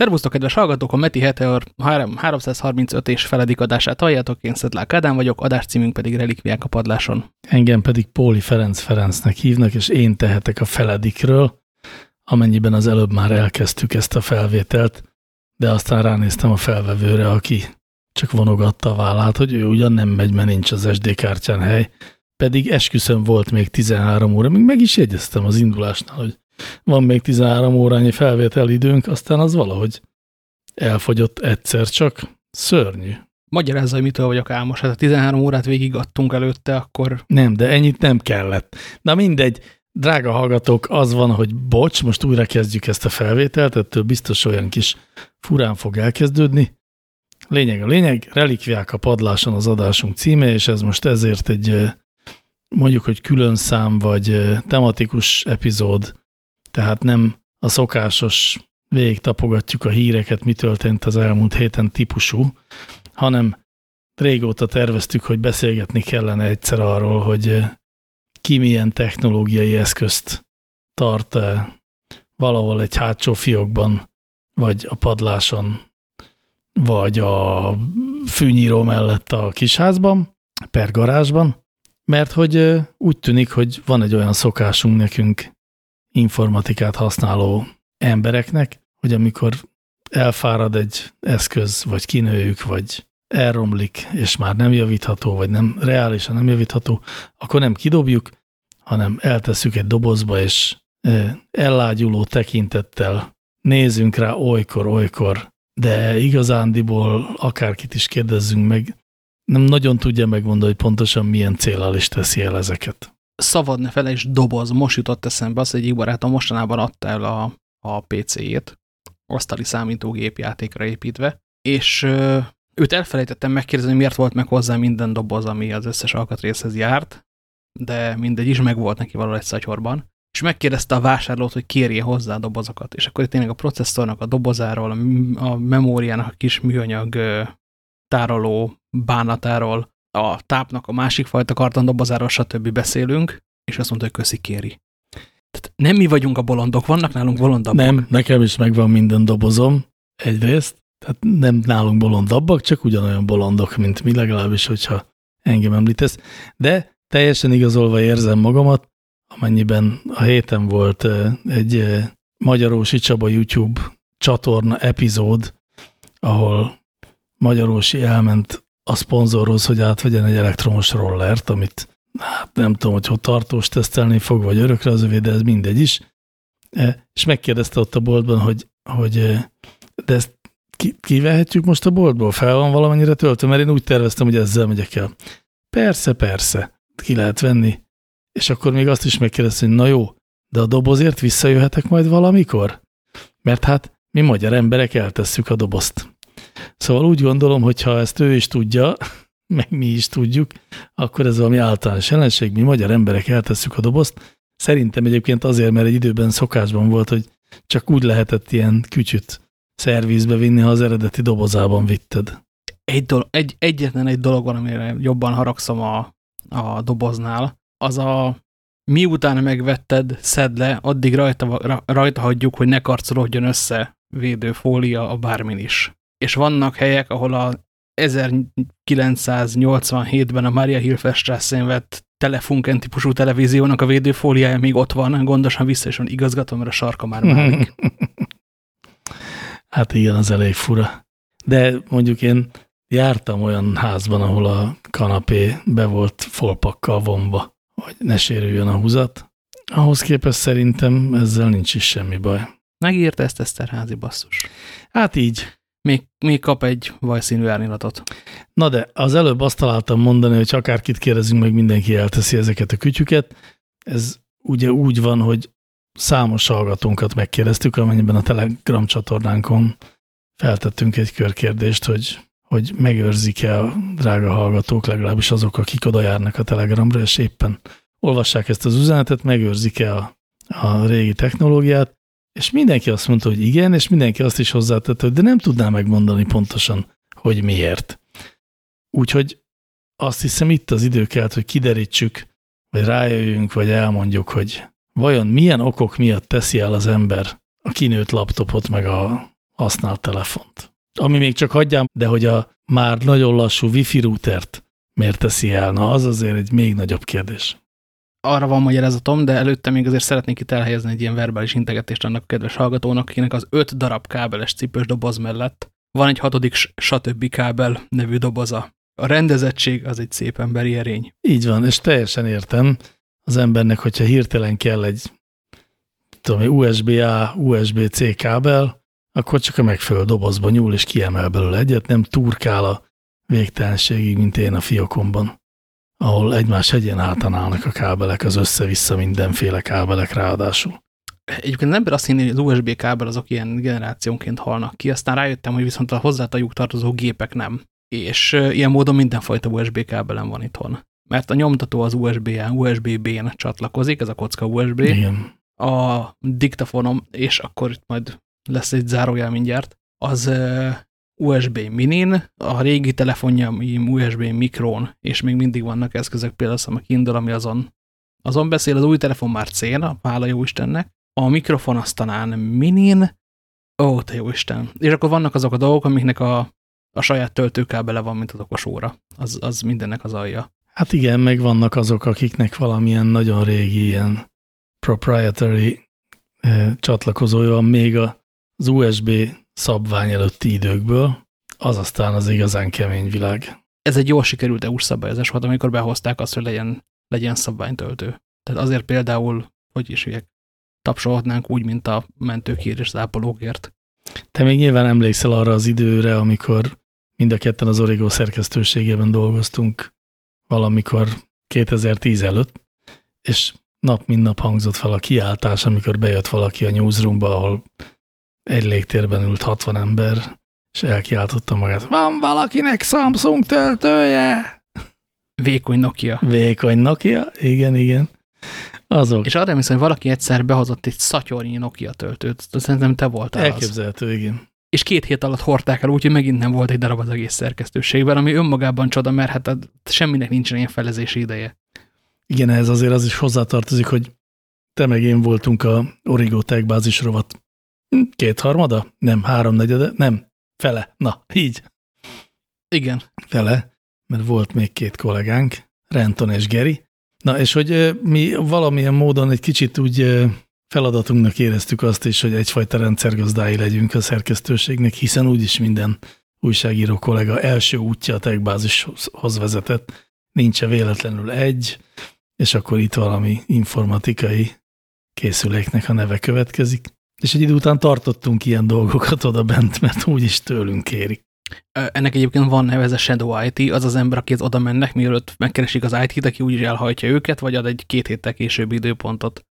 Szervusztok, kedves hallgatók! A Meti Heteor 335 és feledik adását halljátok, én Szedlák Ádám vagyok, adáscímünk pedig Relikviák a padláson. Engem pedig Póli Ferenc Ferencnek hívnak, és én tehetek a feledikről, amennyiben az előbb már elkezdtük ezt a felvételt, de aztán ránéztem a felvevőre, aki csak vonogatta a vállát, hogy ő ugyan nem megy, mert nincs az SD kártyán hely, pedig esküszöm volt még 13 óra, még meg is jegyeztem az indulásnál, hogy van még 13 órányi felvételidőnk, aztán az valahogy elfogyott egyszer csak. Szörnyű. Magyarázza, hogy mitől vagyok álmos. Hát a 13 órát végigadtunk előtte, akkor... Nem, de ennyit nem kellett. Na mindegy, drága hallgatók, az van, hogy bocs, most újra kezdjük ezt a felvételt, ettől biztos olyan kis furán fog elkezdődni. Lényeg a lényeg, relikviák a padláson az adásunk címe, és ez most ezért egy mondjuk, hogy külön szám, vagy tematikus epizód tehát nem a szokásos végig tapogatjuk a híreket, mi történt az elmúlt héten típusú, hanem régóta terveztük, hogy beszélgetni kellene egyszer arról, hogy eh, ki milyen technológiai eszközt tart eh, valahol egy hátsó fiókban, vagy a padláson, vagy a fűnyíró mellett a kisházban, per garázsban, mert hogy eh, úgy tűnik, hogy van egy olyan szokásunk nekünk informatikát használó embereknek, hogy amikor elfárad egy eszköz, vagy kinőjük, vagy elromlik, és már nem javítható, vagy nem reálisan nem javítható, akkor nem kidobjuk, hanem eltesszük egy dobozba, és ellágyuló tekintettel nézünk rá olykor-olykor, de igazándiból akárkit is kérdezzünk meg, nem nagyon tudja megmondani, hogy pontosan milyen célral is teszi el ezeket szabad ne fele, és doboz. Most jutott eszembe az, egyik barátom mostanában adta el a, a PC-jét, asztali számítógép játékra építve, és ö, őt elfelejtettem megkérdezni, miért volt meg hozzá minden doboz, ami az összes alkatrészhez járt, de mindegy is meg volt neki valahol egy szatyorban, és megkérdezte a vásárlót, hogy kérje hozzá a dobozokat, és akkor tényleg a processzornak a dobozáról, a memóriának a kis műanyag tároló bánatáról, a tápnak a másik fajta kartondobozáról, stb. beszélünk, és azt mondta, hogy köszi kéri. Tehát nem mi vagyunk a bolondok, vannak nálunk bolondabbak. Nem, nekem is megvan minden dobozom, egyrészt, tehát nem nálunk bolondabbak, csak ugyanolyan bolondok, mint mi, legalábbis, hogyha engem említesz. De teljesen igazolva érzem magamat, amennyiben a héten volt egy Magyarósi Csaba YouTube csatorna epizód, ahol Magyarósi elment a szponzorhoz, hogy átvegyen egy elektromos rollert, amit hát nem tudom, hogy hogy tartós tesztelni fog, vagy örökre az övé, de ez mindegy is. E, és megkérdezte ott a boltban, hogy, hogy e, de ezt ki, kivehetjük most a boltból? Fel van valamennyire töltő? Mert én úgy terveztem, hogy ezzel megyek el. Persze, persze, ki lehet venni. És akkor még azt is megkérdezte, hogy na jó, de a dobozért visszajöhetek majd valamikor? Mert hát mi magyar emberek eltesszük a dobozt. Szóval úgy gondolom, hogy ha ezt ő is tudja, meg mi is tudjuk, akkor ez valami általános jelenség, mi magyar emberek eltesszük a dobozt. Szerintem egyébként azért, mert egy időben szokásban volt, hogy csak úgy lehetett ilyen kütyüt szervizbe vinni, ha az eredeti dobozában vitted. Egy dolog, egy, egyetlen egy dolog van, amire jobban haragszom a, a doboznál, az a miután megvetted, szed le, addig rajta, rajta hagyjuk, hogy ne karcolódjon össze védőfólia a bármin is és vannak helyek, ahol a 1987-ben a Maria Hilferstrassen vett Telefunken típusú televíziónak a védőfóliája még ott van, gondosan vissza is van igazgatva, mert a sarka már málik. hát igen, az elég fura. De mondjuk én jártam olyan házban, ahol a kanapé be volt folpakkal vonva, hogy ne sérüljön a húzat. Ahhoz képest szerintem ezzel nincs is semmi baj. Megírta ezt Eszterházi basszus. Hát így még, még kap egy vajszínű árnyalatot. Na de az előbb azt találtam mondani, hogy akárkit kérdezünk, meg mindenki elteszi ezeket a kütyüket. Ez ugye úgy van, hogy számos hallgatónkat megkérdeztük, amennyiben a Telegram csatornánkon feltettünk egy körkérdést, hogy, hogy megőrzik-e a drága hallgatók, legalábbis azok, akik oda járnak a Telegramra, és éppen olvassák ezt az üzenetet, megőrzik-e a, a régi technológiát, és mindenki azt mondta, hogy igen, és mindenki azt is hozzátette, hogy de nem tudná megmondani pontosan, hogy miért. Úgyhogy azt hiszem itt az idő kelt, hogy kiderítsük, vagy rájöjjünk, vagy elmondjuk, hogy vajon milyen okok miatt teszi el az ember a kinőtt laptopot, meg a használ telefont. Ami még csak hagyjám, de hogy a már nagyon lassú wifi routert miért teszi el, na az azért egy még nagyobb kérdés. Arra van magyarázatom, de előtte még azért szeretnék itt elhelyezni egy ilyen verbális integetést annak a kedves hallgatónak, akinek az öt darab kábeles cipős doboz mellett van egy hatodik stb. kábel nevű doboza. A rendezettség az egy szép emberi erény. Így van, és teljesen értem az embernek, hogyha hirtelen kell egy tudom, USB-A, USB-C kábel, akkor csak a megfelelő dobozba nyúl és kiemel belőle egyet, nem turkál a végtelenségig, mint én a fiókomban, ahol egymás hegyen állnak a kábelek, az össze-vissza mindenféle kábelek ráadásul. Egyébként az ember azt hinni, hogy az USB kábel azok ilyen generációnként halnak ki, aztán rájöttem, hogy viszont a hozzátajuk tartozó gépek nem. És ilyen módon mindenfajta USB kábelem van itthon. Mert a nyomtató az USB-en, USB-B-n csatlakozik, ez a kocka USB. Igen. A diktafonom, és akkor itt majd lesz egy zárójel mindjárt, az USB minin, a régi telefonjaim USB mikron, és még mindig vannak eszközök, például a Kindle, ami azon, azon beszél, az új telefon már cén, hála jó Istennek, a mikrofon az talán minin, ó, te jó Isten. És akkor vannak azok a dolgok, amiknek a, a saját töltőkábele van, mint az okos óra. Az, az mindennek az alja. Hát igen, meg vannak azok, akiknek valamilyen nagyon régi ilyen proprietary eh, csatlakozója van még az USB szabvány előtti időkből, az aztán az igazán kemény világ. Ez egy jól sikerült EU-s szabályozás volt, amikor behozták azt, hogy legyen, legyen szabványtöltő. Tehát azért például, hogy is ügyek, tapsolhatnánk úgy, mint a mentőkért és zápolókért. Te még nyilván emlékszel arra az időre, amikor mind a ketten az Origo szerkesztőségében dolgoztunk valamikor 2010 előtt, és nap mint nap hangzott fel a kiáltás, amikor bejött valaki a newsroomba, ahol egy légtérben ült 60 ember, és elkiáltotta magát, van valakinek Samsung töltője? Vékony Nokia. Vékony Nokia, igen, igen. Azok. És arra hiszem, hogy valaki egyszer behozott egy szatyornyi Nokia töltőt. Szerintem te voltál Elképzelhető, az. igen. És két hét alatt hordták el, úgyhogy megint nem volt egy darab az egész szerkesztőségben, ami önmagában csoda, mert hát semminek nincsen ilyen felezési ideje. Igen, ez azért az is hozzátartozik, hogy te meg én voltunk a Origo Tech bázis rovat kétharmada? Nem, háromnegyede? Nem, fele. Na, így. Igen. Fele, mert volt még két kollégánk, Renton és Geri. Na, és hogy mi valamilyen módon egy kicsit úgy feladatunknak éreztük azt is, hogy egyfajta rendszergazdái legyünk a szerkesztőségnek, hiszen úgyis minden újságíró kollega első útja a techbázishoz vezetett. Nincs -e véletlenül egy, és akkor itt valami informatikai készüléknek a neve következik. És egy idő után tartottunk ilyen dolgokat oda bent, mert úgyis tőlünk kérik. Ennek egyébként van neve, ez a Shadow IT, az az ember, aki oda mennek, mielőtt megkeresik az IT-t, aki úgyis elhajtja őket, vagy ad egy két héttel később időpontot.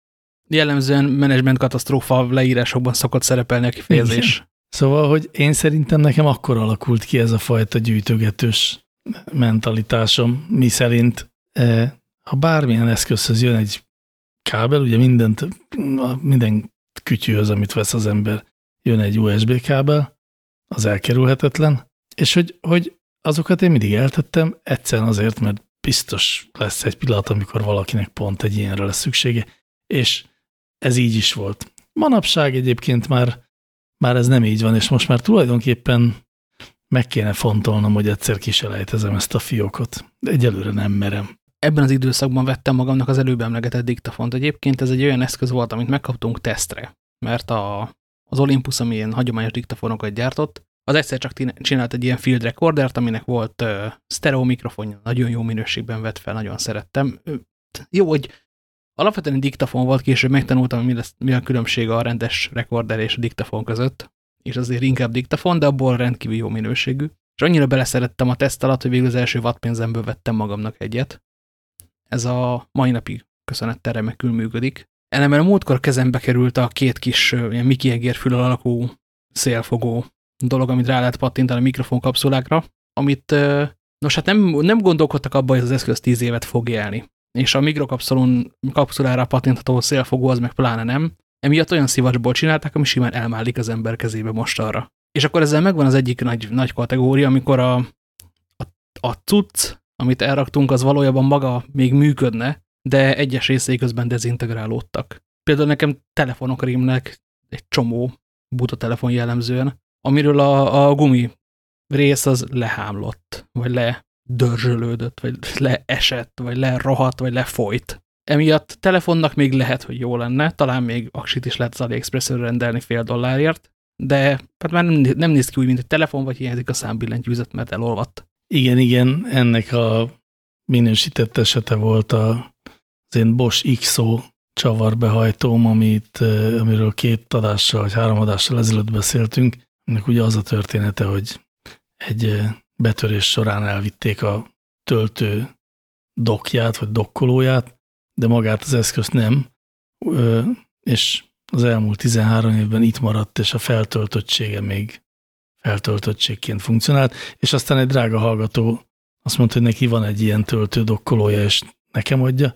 Jellemzően menedzsment katasztrófa leírásokban szokott szerepelni a kifejezés. Igen. Szóval, hogy én szerintem nekem akkor alakult ki ez a fajta gyűjtögetős mentalitásom, mi szerint ha bármilyen eszközhöz jön egy kábel, ugye mindent, minden kütyűhöz, amit vesz az ember, jön egy USB kábel, az elkerülhetetlen, és hogy, hogy azokat én mindig eltettem, egyszerűen azért, mert biztos lesz egy pillanat, amikor valakinek pont egy ilyenre lesz szüksége, és ez így is volt. Manapság egyébként már, már ez nem így van, és most már tulajdonképpen meg kéne fontolnom, hogy egyszer kiselejtezem ezt a fiókot. De egyelőre nem merem ebben az időszakban vettem magamnak az előbb emlegetett diktafont. Egyébként ez egy olyan eszköz volt, amit megkaptunk tesztre, mert a, az Olympus, ami ilyen hagyományos diktafonokat gyártott, az egyszer csak csinált egy ilyen field recordert, aminek volt uh, stereo mikrofonja, nagyon jó minőségben vett fel, nagyon szerettem. Jó, hogy alapvetően diktafon volt, később megtanultam, mi, lesz, mi a különbség a rendes rekorder és a diktafon között, és azért inkább diktafon, de abból rendkívül jó minőségű. És annyira beleszerettem a teszt alatt, hogy végül az első wattpénzemből vettem magamnak egyet, ez a mai napig köszönettel remekül működik. Ellenben a múltkor kezembe került a két kis ilyen Mickey Egér fülel alakú szélfogó dolog, amit rá lehet pattintani a mikrofonkapszulákra, amit, nos hát nem, nem gondolkodtak abban, hogy az eszköz tíz évet fog élni. És a mikrokapszulon kapszulára pattintható szélfogó az meg pláne nem. Emiatt olyan szivacsból csinálták, ami simán elmálik az ember kezébe most arra. És akkor ezzel megvan az egyik nagy, nagy kategória, amikor a, a, a cucc amit elraktunk, az valójában maga még működne, de egyes részei közben dezintegrálódtak. Például nekem telefonok rémnek egy csomó buta telefon jellemzően, amiről a, a gumi rész az lehámlott, vagy ledörzsölődött, vagy leesett, vagy lerohadt, vagy lefolyt. Emiatt telefonnak még lehet, hogy jó lenne, talán még aksit is lehet az AliExpress-ről rendelni fél dollárért, de hát már nem, nem néz ki úgy, mint egy telefon, vagy hiányzik a számbillentyűzet, mert elolvadt. Igen, igen, ennek a minősített esete volt a, az én Bosch XO csavarbehajtóm, amit, amiről két adással, vagy három adással ezelőtt beszéltünk. Ennek ugye az a története, hogy egy betörés során elvitték a töltő dokját, vagy dokkolóját, de magát az eszközt nem, és az elmúlt 13 évben itt maradt, és a feltöltöttsége még feltöltöttségként funkcionált, és aztán egy drága hallgató azt mondta, hogy neki van egy ilyen töltő dokkolója, és nekem adja,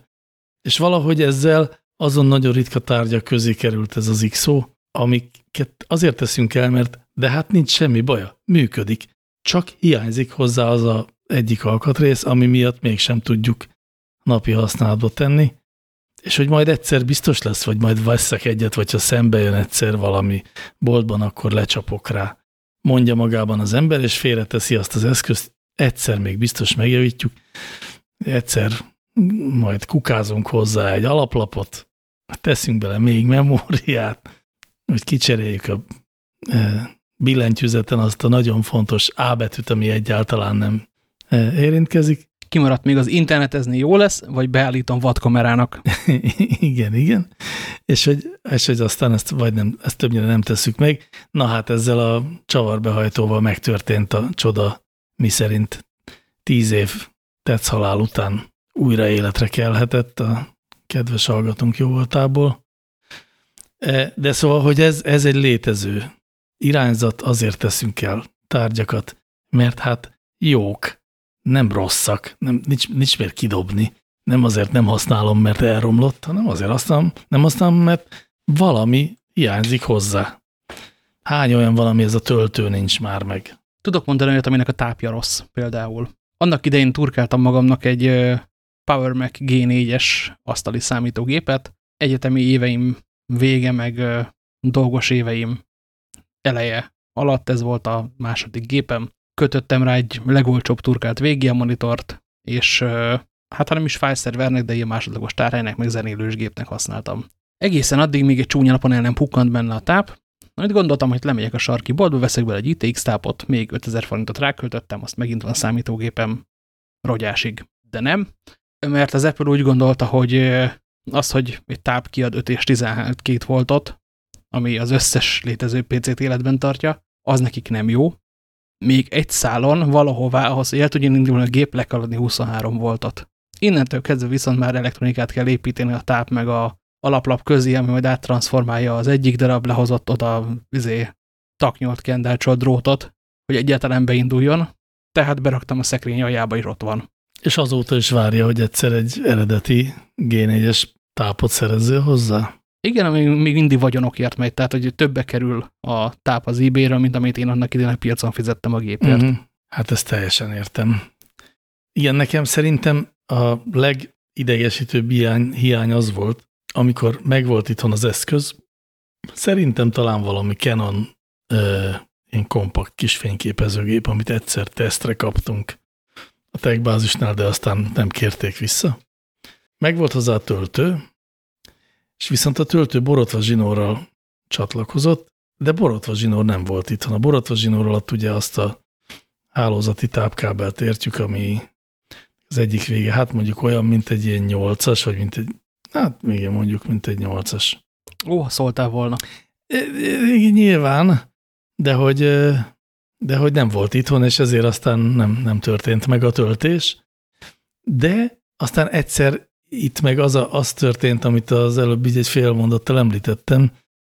és valahogy ezzel azon nagyon ritka tárgyak közé került ez az XO, amiket azért teszünk el, mert de hát nincs semmi baja, működik, csak hiányzik hozzá az a egyik alkatrész, ami miatt mégsem tudjuk napi használatba tenni, és hogy majd egyszer biztos lesz, vagy majd veszek egyet, vagy ha szembe jön egyszer valami boltban, akkor lecsapok rá. Mondja magában az ember, és félreteszi azt az eszközt, egyszer még biztos megjavítjuk, egyszer majd kukázunk hozzá egy alaplapot, teszünk bele még memóriát, hogy kicseréljük a e, billentyűzeten azt a nagyon fontos A betűt, ami egyáltalán nem e, érintkezik. Kimaradt még az internetezni jó lesz, vagy beállítom vadkamerának. igen, igen. És hogy, és hogy aztán ezt, vagy nem, ezt többnyire nem tesszük meg. Na hát ezzel a csavarbehajtóval megtörtént a csoda, mi szerint tíz év tetszhalál után újra életre kelhetett a kedves hallgatónk jó voltából. E, de szóval, hogy ez, ez egy létező irányzat, azért teszünk el tárgyakat, mert hát jók, nem rosszak, nem, nincs, nincs miért kidobni. Nem azért nem használom, mert elromlott, hanem azért használom, nem használom, mert valami hiányzik hozzá. Hány olyan valami ez a töltő nincs már meg? Tudok mondani olyat, aminek a tápja rossz például. Annak idején turkáltam magamnak egy Power Mac G4-es asztali számítógépet. Egyetemi éveim vége, meg dolgos éveim eleje alatt, ez volt a második gépem. Kötöttem rá egy legolcsóbb turkált VGA monitort, és hát ha nem is fájszervernek, de ilyen másodlagos tárhelynek, meg zenélős gépnek használtam. Egészen addig még egy csúnya napon el nem pukkant benne a táp, amit gondoltam, hogy lemegyek a sarki boltba, veszek bele egy ITX tápot, még 5000 forintot ráköltöttem, azt megint van számítógépem rogyásig. De nem, mert az Apple úgy gondolta, hogy az, hogy egy táp kiad 5 és 12 voltot, ami az összes létező PC-t életben tartja, az nekik nem jó. Még egy szálon valahová, ahhoz, hogy el tudjon indulni a gép, le kell adni 23 voltot. Innentől kezdve viszont már elektronikát kell építeni a táp meg a alaplap közé, ami majd áttranszformálja az egyik darab lehozott oda izé, taknyolt kendácsolt drótot, hogy egyáltalán beinduljon, tehát beraktam a szekrény aljába, és ott van. És azóta is várja, hogy egyszer egy eredeti G4-es tápot szerezzél hozzá? Igen, még, még mindig vagyonokért megy, tehát hogy többe kerül a táp az ebay mint amit én annak idején a piacon fizettem a gépért. Mm -hmm. Hát ezt teljesen értem. Igen, nekem szerintem a legidegesítőbb hiány, hiány az volt, amikor megvolt itthon az eszköz, szerintem talán valami Canon ö, ilyen kompakt kis fényképezőgép, amit egyszer tesztre kaptunk a techbázisnál, de aztán nem kérték vissza. Megvolt hozzá a töltő, és viszont a töltő borotva zsinórral csatlakozott, de borotva zsinór nem volt itt. A borotva zsinór alatt ugye azt a hálózati tápkábelt értjük, ami az egyik vége, hát mondjuk olyan, mint egy ilyen nyolcas, vagy mint egy, hát még mondjuk, mint egy nyolcas. Ó, szóltál volna. Nyilván, de hogy, de hogy nem volt itthon, és ezért aztán nem, nem történt meg a töltés. De aztán egyszer itt meg az, a, az történt, amit az előbb így egy fél mondattal említettem,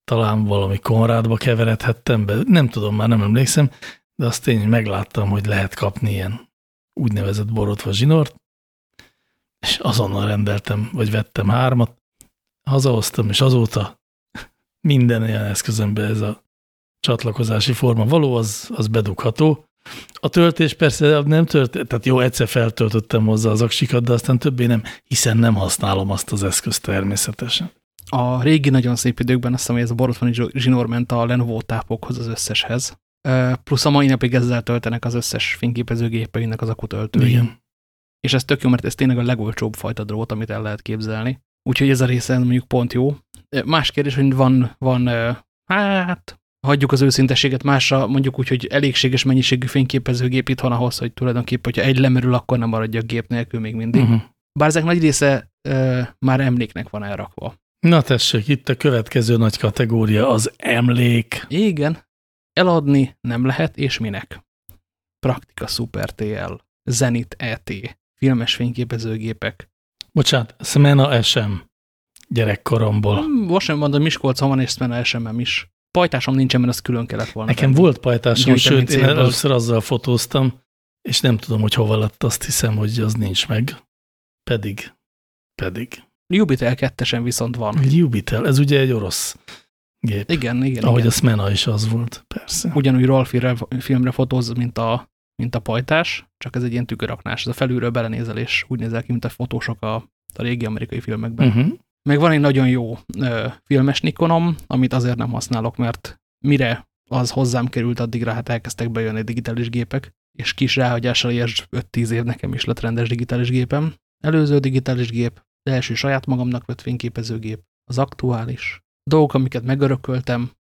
talán valami Konrádba keveredhettem be, nem tudom, már nem emlékszem, de azt én megláttam, hogy lehet kapni ilyen úgynevezett borotva zsinort, és azonnal rendeltem, vagy vettem hármat, hazahoztam, és azóta minden ilyen eszközömbe ez a csatlakozási forma való, az, az bedugható, a töltés persze nem történt, tehát jó, egyszer feltöltöttem hozzá az aksikat, de aztán többé nem, hiszen nem használom azt az eszközt természetesen. A régi nagyon szép időkben azt hiszem, hogy ez a borotvani zsinór ment a Lenovo tápokhoz az összeshez. plusz a mai napig ezzel töltenek az összes fényképezőgépeinek az akutöltői. Igen. És ez tök jó, mert ez tényleg a legolcsóbb fajta drót, amit el lehet képzelni. Úgyhogy ez a része mondjuk pont jó. Más kérdés, hogy van, van hát hagyjuk az őszintességet másra, mondjuk úgy, hogy elégséges mennyiségű fényképezőgép itt van ahhoz, hogy tulajdonképpen, hogyha egy lemerül, akkor nem maradja a gép nélkül még mindig. Uh Mhm. -huh. Bár ezek nagy része ö, már emléknek van elrakva. Na tessék, itt a következő nagy kategória az emlék. Igen, eladni nem lehet, és minek? Praktika Super TL, Zenit ET, filmes fényképezőgépek. Bocsánat, Smena SM gyerekkoromból. Hmm, Most mondom, Miskolcon van, és Smena SM-em is. Pajtásom nincsen, mert az külön kellett volna. Nekem venni. volt pajtásom, sőt, én először azzal fotóztam, és nem tudom, hogy hova lett, azt hiszem, hogy az nincs meg. Pedig, pedig. Jubitel 2 viszont van. Jubitel, ez ugye egy orosz gép. Igen, igen, Ahogy igen. a Smena is az volt, persze. Ugyanúgy RAW filmre, filmre fotóz, mint a, mint a pajtás, csak ez egy ilyen tüköraknás. Ez a felülről belenézel, és úgy nézel ki, mint a fotósok a, a régi amerikai filmekben. Uh -huh. Meg van egy nagyon jó ö, filmes Nikonom, amit azért nem használok, mert mire az hozzám került, addigra hát elkezdtek bejönni digitális gépek, és kis ráhagyással ilyes 5-10 év nekem is lett rendes digitális gépem. Előző digitális gép, de első saját magamnak vett fényképezőgép, az aktuális. Dolgok, amiket megörököltem.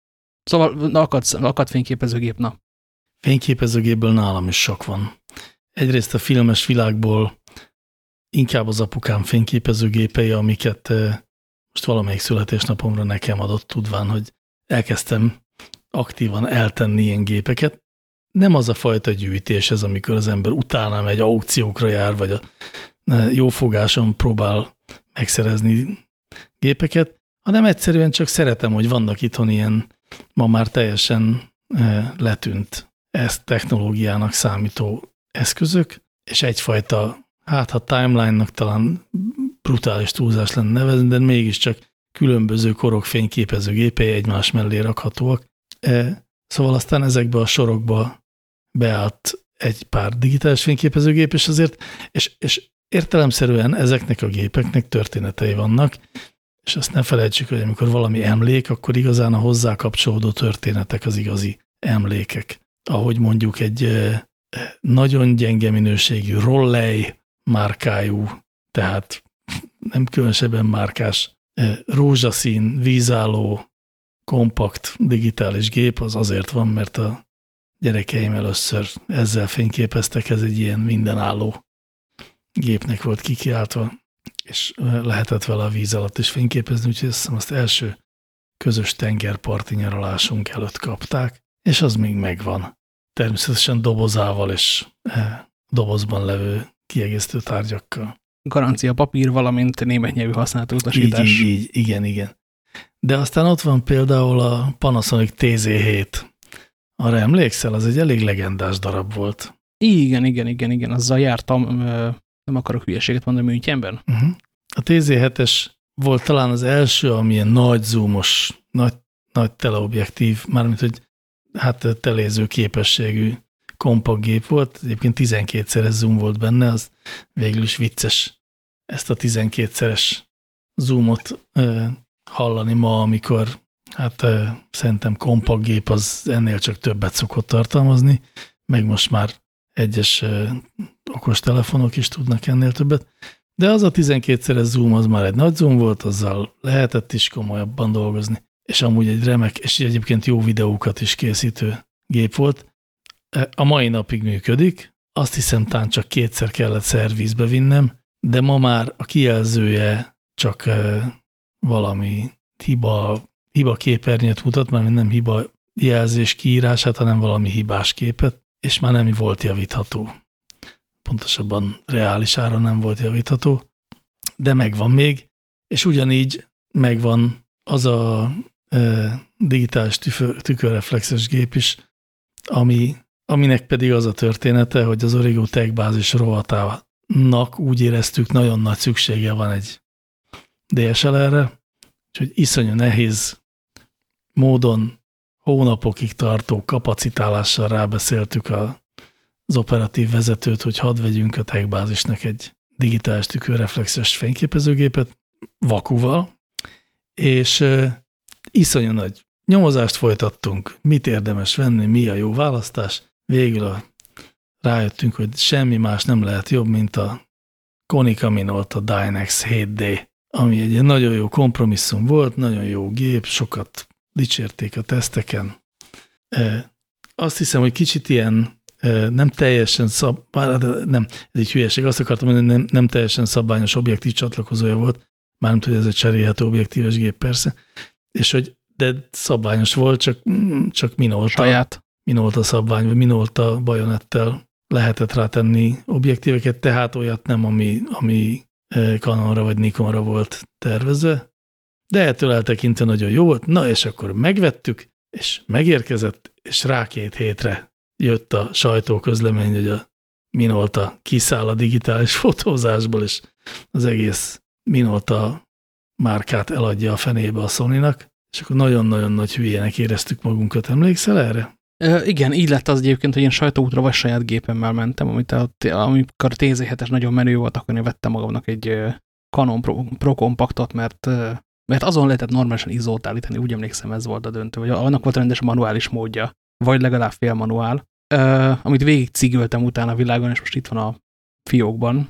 Szóval na, akad, akad fényképezőgép, na. Fényképezőgépből nálam is sok van. Egyrészt a filmes világból inkább az apukám fényképezőgépei, amiket most valamelyik születésnapomra nekem adott tudván, hogy elkezdtem aktívan eltenni ilyen gépeket. Nem az a fajta gyűjtés ez, amikor az ember utána megy, aukciókra jár, vagy a eh, jófogáson próbál megszerezni gépeket, hanem egyszerűen csak szeretem, hogy vannak itthon ilyen ma már teljesen eh, letűnt ezt technológiának számító eszközök, és egyfajta, hát ha timeline-nak talán brutális túlzás lenne nevezni, de mégiscsak különböző korok fényképezőgépei egymás mellé rakhatóak. E, szóval aztán ezekbe a sorokba beállt egy pár digitális fényképezőgép, és azért, és, és értelemszerűen ezeknek a gépeknek történetei vannak, és azt ne felejtsük, hogy amikor valami emlék, akkor igazán a hozzá kapcsolódó történetek az igazi emlékek. Ahogy mondjuk egy e, nagyon gyenge minőségű Rollei márkájú, tehát nem különösebben márkás, eh, rózsaszín, vízálló, kompakt digitális gép az azért van, mert a gyerekeim először ezzel fényképeztek, ez egy ilyen mindenálló gépnek volt kikiáltva, és eh, lehetett vele a víz alatt is fényképezni, úgyhogy azt hiszem azt első közös tengerparti nyaralásunk előtt kapták, és az még megvan. Természetesen dobozával és eh, dobozban levő kiegészítő tárgyakkal. Garancia papír, valamint német nyelvű használati Így, utasítás. így, így, igen, igen. De aztán ott van például a Panasonic TZ7. Arra emlékszel? Az egy elég legendás darab volt. Igen, igen, igen, igen, azzal jártam, nem akarok hülyeséget mondani Münchenben. Uh -huh. A TZ7-es volt talán az első, amilyen nagy zoomos, nagy, nagy teleobjektív, mármint, hogy hát teléző képességű kompakt gép volt, egyébként 12-szeres zoom volt benne, az végül is vicces ezt a 12-szeres zoomot hallani ma, amikor hát szerintem kompakt gép az ennél csak többet szokott tartalmazni, meg most már egyes okos telefonok is tudnak ennél többet, de az a 12-szeres zoom az már egy nagy zoom volt, azzal lehetett is komolyabban dolgozni, és amúgy egy remek, és egyébként jó videókat is készítő gép volt, a mai napig működik. Azt hiszem, tán csak kétszer kellett szervizbe vinnem, de ma már a kijelzője csak valami hiba, hiba képernyőt mutat, mert nem hiba jelzés kiírását, hanem valami hibás képet, és már nem volt javítható. Pontosabban reális ára nem volt javítható, de megvan még, és ugyanígy megvan az a e, digitális tükörreflexes gép is, ami aminek pedig az a története, hogy az Origo Tech bázis rovatának úgy éreztük, nagyon nagy szüksége van egy DSLR-re, úgyhogy iszonyú nehéz módon hónapokig tartó kapacitálással rábeszéltük az operatív vezetőt, hogy hadd vegyünk a Tech bázisnak egy digitális tükörreflexes fényképezőgépet vakuval, és uh, iszonyú nagy nyomozást folytattunk, mit érdemes venni, mi a jó választás. Végül a, rájöttünk, hogy semmi más nem lehet jobb, mint a Konica Minolta Dynex 7D, ami egy nagyon jó kompromisszum volt, nagyon jó gép, sokat dicsérték a teszteken. Azt hiszem, hogy kicsit ilyen nem teljesen szab, nem, ez egy hülyeség, azt akartam mondani, nem, nem teljesen szabványos objektív csatlakozója volt, mármint, hogy ez egy cserélhető objektíves gép persze, és hogy de szabványos volt, csak, csak minolta. Saját. Minolta szabvány, vagy minolta bajonettel lehetett rátenni objektíveket, tehát olyat nem, ami, ami Canonra vagy Nikonra volt tervezve, de ettől eltekintve nagyon jó volt. Na, és akkor megvettük, és megérkezett, és rá két hétre jött a sajtóközlemény, hogy a Minolta kiszáll a digitális fotózásból, és az egész Minolta márkát eladja a fenébe a sony és akkor nagyon-nagyon nagy hülyének éreztük magunkat. Emlékszel erre? Igen, így lett az egyébként, hogy én sajtóútra vagy saját gépemmel mentem, amit a, amikor a TZ7-es nagyon menő volt, akkor én vettem magamnak egy Canon Pro, Pro Compactot, mert, mert azon lehetett normálisan izót állítani, úgy emlékszem ez volt a döntő, vagy annak volt rendes manuális módja, vagy legalább fél manuál, amit végig cigöltem utána a világon, és most itt van a fiókban,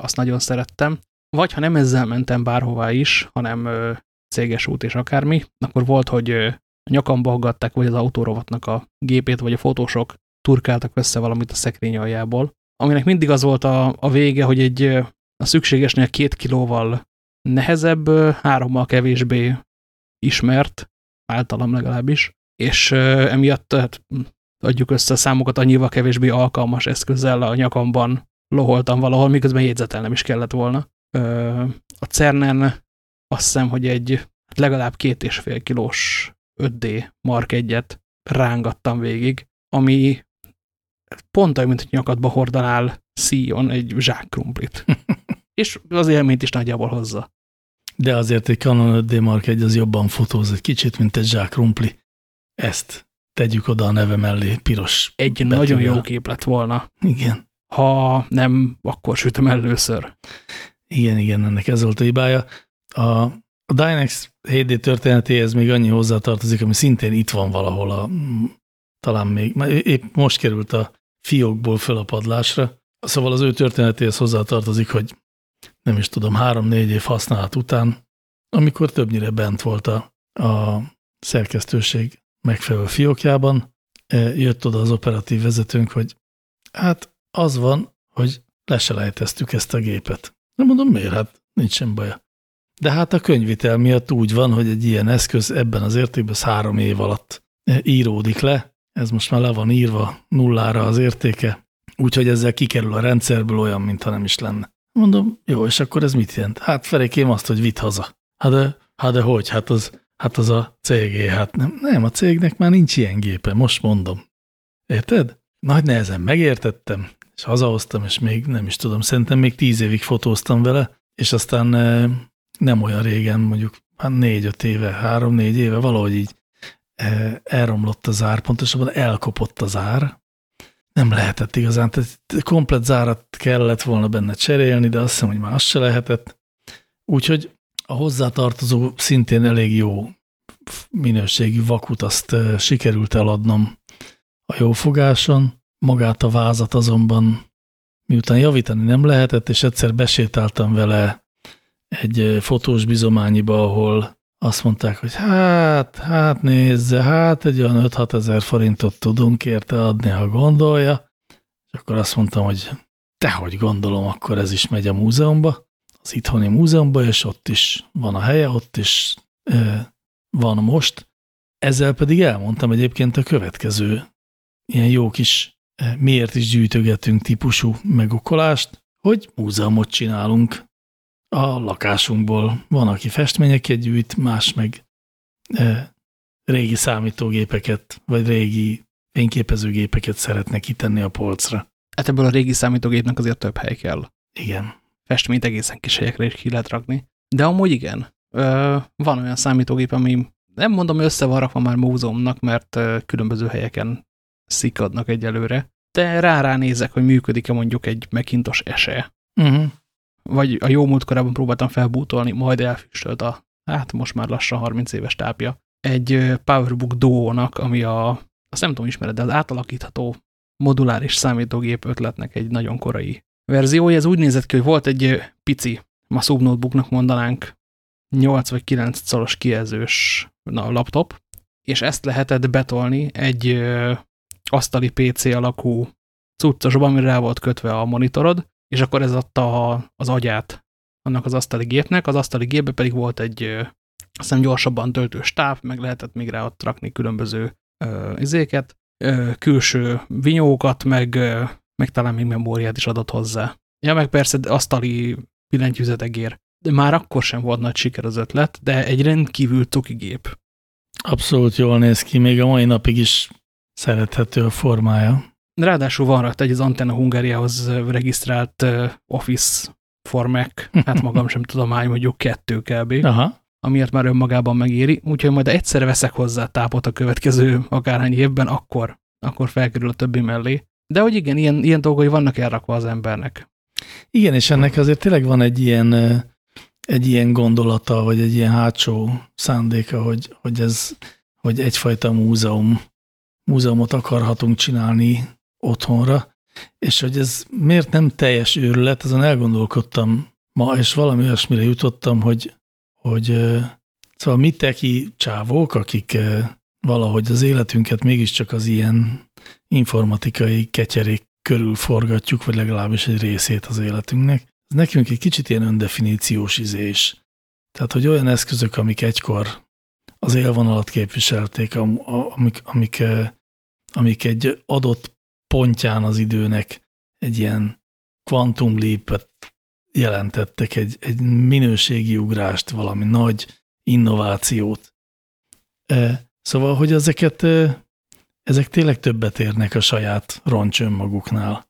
azt nagyon szerettem. Vagy ha nem ezzel mentem bárhová is, hanem ö, céges út és akármi, akkor volt, hogy nyakamba aggatták, vagy az autórovatnak a gépét, vagy a fotósok turkáltak össze valamit a szekrény aljából, aminek mindig az volt a, a vége, hogy egy a szükségesnél két kilóval nehezebb, hárommal kevésbé ismert, általam legalábbis, és emiatt hát, adjuk össze a számokat annyival kevésbé alkalmas eszközzel a nyakamban loholtam valahol, miközben jegyzetelnem is kellett volna. A CERN-en azt hiszem, hogy egy hát legalább két és fél kilós 5D Mark 1-et rángattam végig, ami pont olyan, mint hogy nyakadba hordanál szíjon egy zsákkrumplit. és az élményt is nagyjából hozza. De azért egy Canon 5D Mark 1 az jobban fotóz egy kicsit, mint egy zsákkrumpli. Ezt tegyük oda a neve mellé, piros Egy betűvel. nagyon jó kép lett volna. Igen. Ha nem, akkor sütöm először. Igen, igen, ennek ez volt a hibája. A, a Dynex 7D történetéhez még annyi hozzátartozik, ami szintén itt van valahol, a, talán még, épp most került a fiókból föl a padlásra. Szóval az ő történetéhez hozzátartozik, hogy nem is tudom, három-négy év használat után, amikor többnyire bent volt a, a szerkesztőség megfelelő fiókjában, e, jött oda az operatív vezetőnk, hogy hát az van, hogy leselejteztük ezt a gépet. Nem mondom, miért? Hát nincs sem baja. De hát a könyvitel miatt úgy van, hogy egy ilyen eszköz ebben az értékben három év alatt e, íródik le. Ez most már le van írva nullára az értéke, úgyhogy ezzel kikerül a rendszerből olyan, mintha nem is lenne. Mondom, jó, és akkor ez mit jelent? Hát felékém azt, hogy vitt haza. Hát de, hát de hogy? Hát az, hát az a cégé, hát nem, nem, a cégnek már nincs ilyen gépe, most mondom. Érted? Nagy nehezen megértettem, és hazahoztam, és még nem is tudom, szerintem még tíz évig fotóztam vele, és aztán e, nem olyan régen, mondjuk hát négy-öt éve, három-négy éve, valahogy így e, elromlott az ár, pontosabban elkopott az ár, nem lehetett igazán, tehát komplet zárat kellett volna benne cserélni, de azt hiszem, hogy azt se lehetett. Úgyhogy a hozzátartozó szintén elég jó minőségű vakut azt sikerült eladnom a jófogáson. Magát a vázat azonban miután javítani nem lehetett, és egyszer besétáltam vele egy fotós bizományiba, ahol azt mondták, hogy hát, hát nézze, hát egy olyan 5-6 ezer forintot tudunk érte adni, ha gondolja. És akkor azt mondtam, hogy tehogy gondolom, akkor ez is megy a múzeumba, az itthoni múzeumba, és ott is van a helye, ott is e, van most. Ezzel pedig elmondtam egyébként a következő ilyen jó kis miért is gyűjtögetünk típusú megokolást, hogy múzeumot csinálunk a lakásunkból. Van, aki festményeket gyűjt, más meg e, régi számítógépeket, vagy régi fényképezőgépeket szeretne kitenni a polcra. Hát ebből a régi számítógépnek azért több hely kell. Igen. Festményt egészen kis helyekre is ki lehet rakni. De amúgy igen. Ö, van olyan számítógép, ami nem mondom, hogy össze van rakva már múzeumnak, mert különböző helyeken szikadnak egyelőre, de rá-rá nézek, hogy működik-e mondjuk egy Macintosh SE. Uh -huh vagy a jó múlt korában próbáltam felbútolni, majd elfüstölt a, hát most már lassan 30 éves tápja. egy PowerBook Duo-nak, ami a, azt nem tudom ismered, de az átalakítható moduláris számítógép ötletnek egy nagyon korai verziója. Ez úgy nézett ki, hogy volt egy pici, ma subnotebooknak mondanánk, 8 vagy 9 szoros kijelzős na, laptop, és ezt lehetett betolni egy ö, asztali PC alakú cuccosba, amire rá volt kötve a monitorod, és akkor ez adta az agyát annak az asztali gépnek, az asztali gépbe pedig volt egy azt gyorsabban töltő stáv, meg lehetett még rá ott rakni különböző ö, izéket, ö, külső vinyókat, meg, ö, meg talán még memóriát is adott hozzá. Ja, meg persze asztali billentyűzetegér. De már akkor sem volt nagy siker az ötlet, de egy rendkívül cuki gép. Abszolút jól néz ki, még a mai napig is szerethető a formája. Ráadásul van rajta egy az Antenna Hungáriához regisztrált Office for Mac, hát magam sem tudom hány, mondjuk kettő kb. Aha. Amiért már önmagában megéri, úgyhogy majd egyszer veszek hozzá tápot a következő akárhány évben, akkor, akkor felkerül a többi mellé. De hogy igen, ilyen, ilyen dolgai vannak elrakva az embernek. Igen, és ennek azért tényleg van egy ilyen, egy ilyen gondolata, vagy egy ilyen hátsó szándéka, hogy, hogy ez hogy egyfajta múzeum, múzeumot akarhatunk csinálni otthonra, és hogy ez miért nem teljes őrület, azon elgondolkodtam ma, és valami olyasmire jutottam, hogy, hogy szóval mi teki csávók, akik valahogy az életünket mégiscsak az ilyen informatikai ketyerék körül forgatjuk, vagy legalábbis egy részét az életünknek. Ez nekünk egy kicsit ilyen öndefiníciós izés. Tehát, hogy olyan eszközök, amik egykor az élvonalat képviselték, amik, amik, amik egy adott pontján az időnek egy ilyen quantum jelentettek, egy, egy minőségi ugrást, valami nagy innovációt. Szóval, hogy ezeket ezek tényleg többet érnek a saját roncs önmaguknál.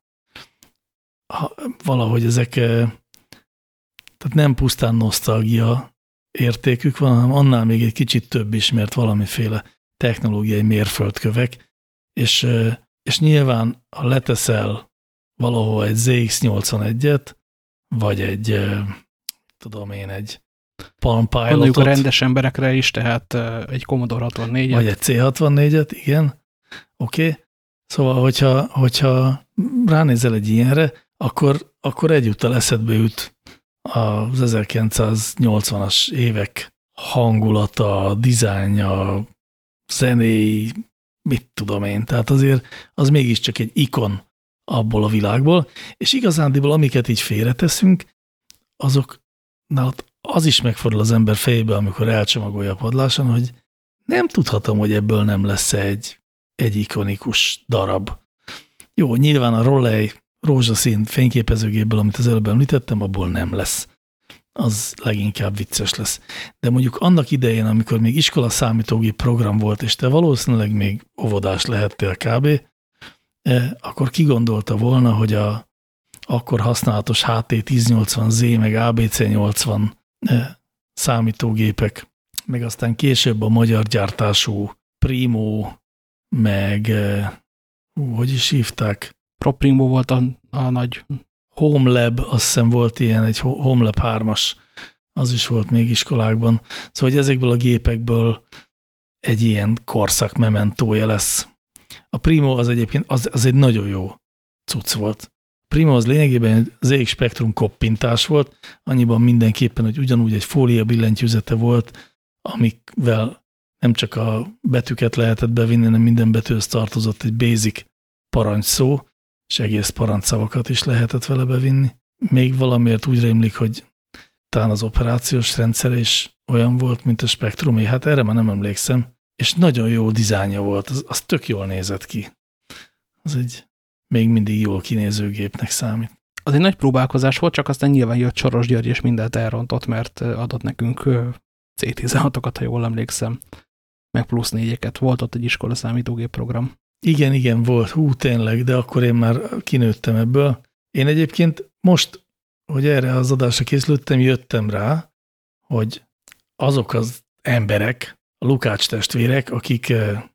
Ha, valahogy ezek eh, tehát nem pusztán nosztalgia értékük van, hanem annál még egy kicsit több is, mert valamiféle technológiai mérföldkövek, és, és nyilván, ha leteszel valahol egy ZX81-et, vagy egy, tudom én, egy Palm Pilotot. Gondoljuk a rendes emberekre is, tehát egy Commodore 64-et. Vagy egy C64-et, igen. Oké? Okay? Szóval, hogyha, hogyha ránézel egy ilyenre, akkor, akkor egyúttal eszedbe jut az 1980-as évek hangulata, dizájnja, zenéi, mit tudom én. Tehát azért az mégiscsak egy ikon abból a világból, és igazándiból amiket így félreteszünk, azok az is megfordul az ember fejébe, amikor elcsomagolja a padláson, hogy nem tudhatom, hogy ebből nem lesz egy egy ikonikus darab. Jó, nyilván a Rollei rózsaszín fényképezőgépből, amit az előbb említettem, abból nem lesz. Az leginkább vicces lesz. De mondjuk annak idején, amikor még iskola számítógép program volt, és te valószínűleg még óvodás lehettél kb., eh, akkor kigondolta volna, hogy a akkor használatos HT1080Z meg ABC80 eh, számítógépek, meg aztán később a magyar gyártású Primo meg hú, hogy is hívták? Proprimo volt a, a nagy. Homelab, azt hiszem volt ilyen, egy Homelab 3-as, az is volt még iskolákban. Szóval, hogy ezekből a gépekből egy ilyen korszak mementója lesz. A Primo az egyébként, az, az egy nagyon jó cucc volt. Primo az lényegében egy ZX Spectrum koppintás volt, annyiban mindenképpen, hogy ugyanúgy egy fólia billentyűzete volt, amikvel nem csak a betűket lehetett bevinni, hanem minden betűhöz tartozott egy basic parancsszó, és egész parancsszavakat is lehetett vele bevinni. Még valamiért úgy rémlik, hogy talán az operációs rendszer is olyan volt, mint a Spectrumé. Hát erre már nem emlékszem. És nagyon jó dizájnja volt, az, az tök jól nézett ki. Az egy még mindig jól kinéző gépnek számít. Az egy nagy próbálkozás volt, csak aztán nyilván jött Soros György, és mindent elrontott, mert adott nekünk C16-okat, ha jól emlékszem meg plusz négyeket. Volt ott egy iskola számítógép program. Igen, igen, volt. Hú, tényleg, de akkor én már kinőttem ebből. Én egyébként most, hogy erre az adásra készültem, jöttem rá, hogy azok az emberek, a Lukács testvérek, akiket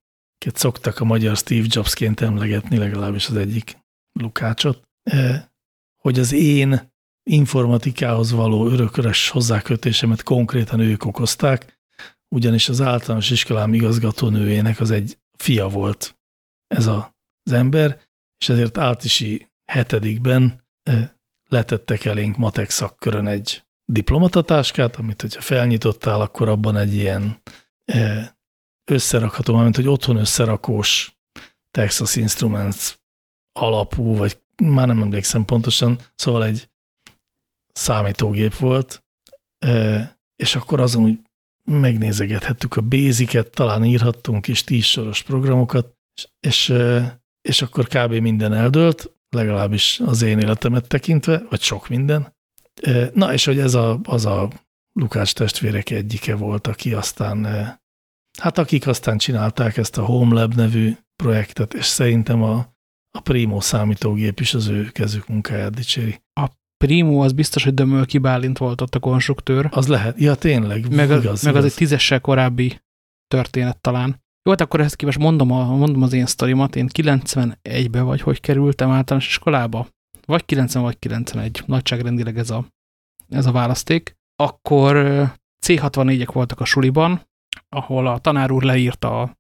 szoktak a magyar Steve Jobsként emlegetni, legalábbis az egyik Lukácsot, eh, hogy az én informatikához való örököres hozzákötésemet konkrétan ők okozták, ugyanis az általános iskolám igazgatónőjének az egy fia volt ez a, az ember, és ezért áltisi hetedikben letettek elénk matek szakkörön egy diplomatatáskát, amit hogyha felnyitottál, akkor abban egy ilyen összerakható, mint hogy otthon összerakós Texas Instruments alapú, vagy már nem emlékszem pontosan, szóval egy számítógép volt, és akkor azon úgy megnézegethettük a béziket, talán írhattunk is tíz soros programokat, és, és akkor kb. minden eldőlt, legalábbis az én életemet tekintve, vagy sok minden. Na, és hogy ez a, az a Lukács testvérek egyike volt, aki aztán, hát akik aztán csinálták ezt a HomeLab nevű projektet, és szerintem a, a Primo számítógép is az ő kezük munkáját dicséri. A Primo az biztos, hogy Dömölki Bálint volt ott a konstruktőr. Az lehet, ja tényleg, meg, igaz, meg igaz. az egy tízessel korábbi történet talán. Jó, hát akkor ezt képest mondom, a, mondom az én sztorimat. Én 91-be vagy hogy kerültem általános iskolába? Vagy 90, vagy 91. Nagyságrendileg ez a, ez a választék. Akkor C64-ek voltak a suliban, ahol a tanár úr leírta a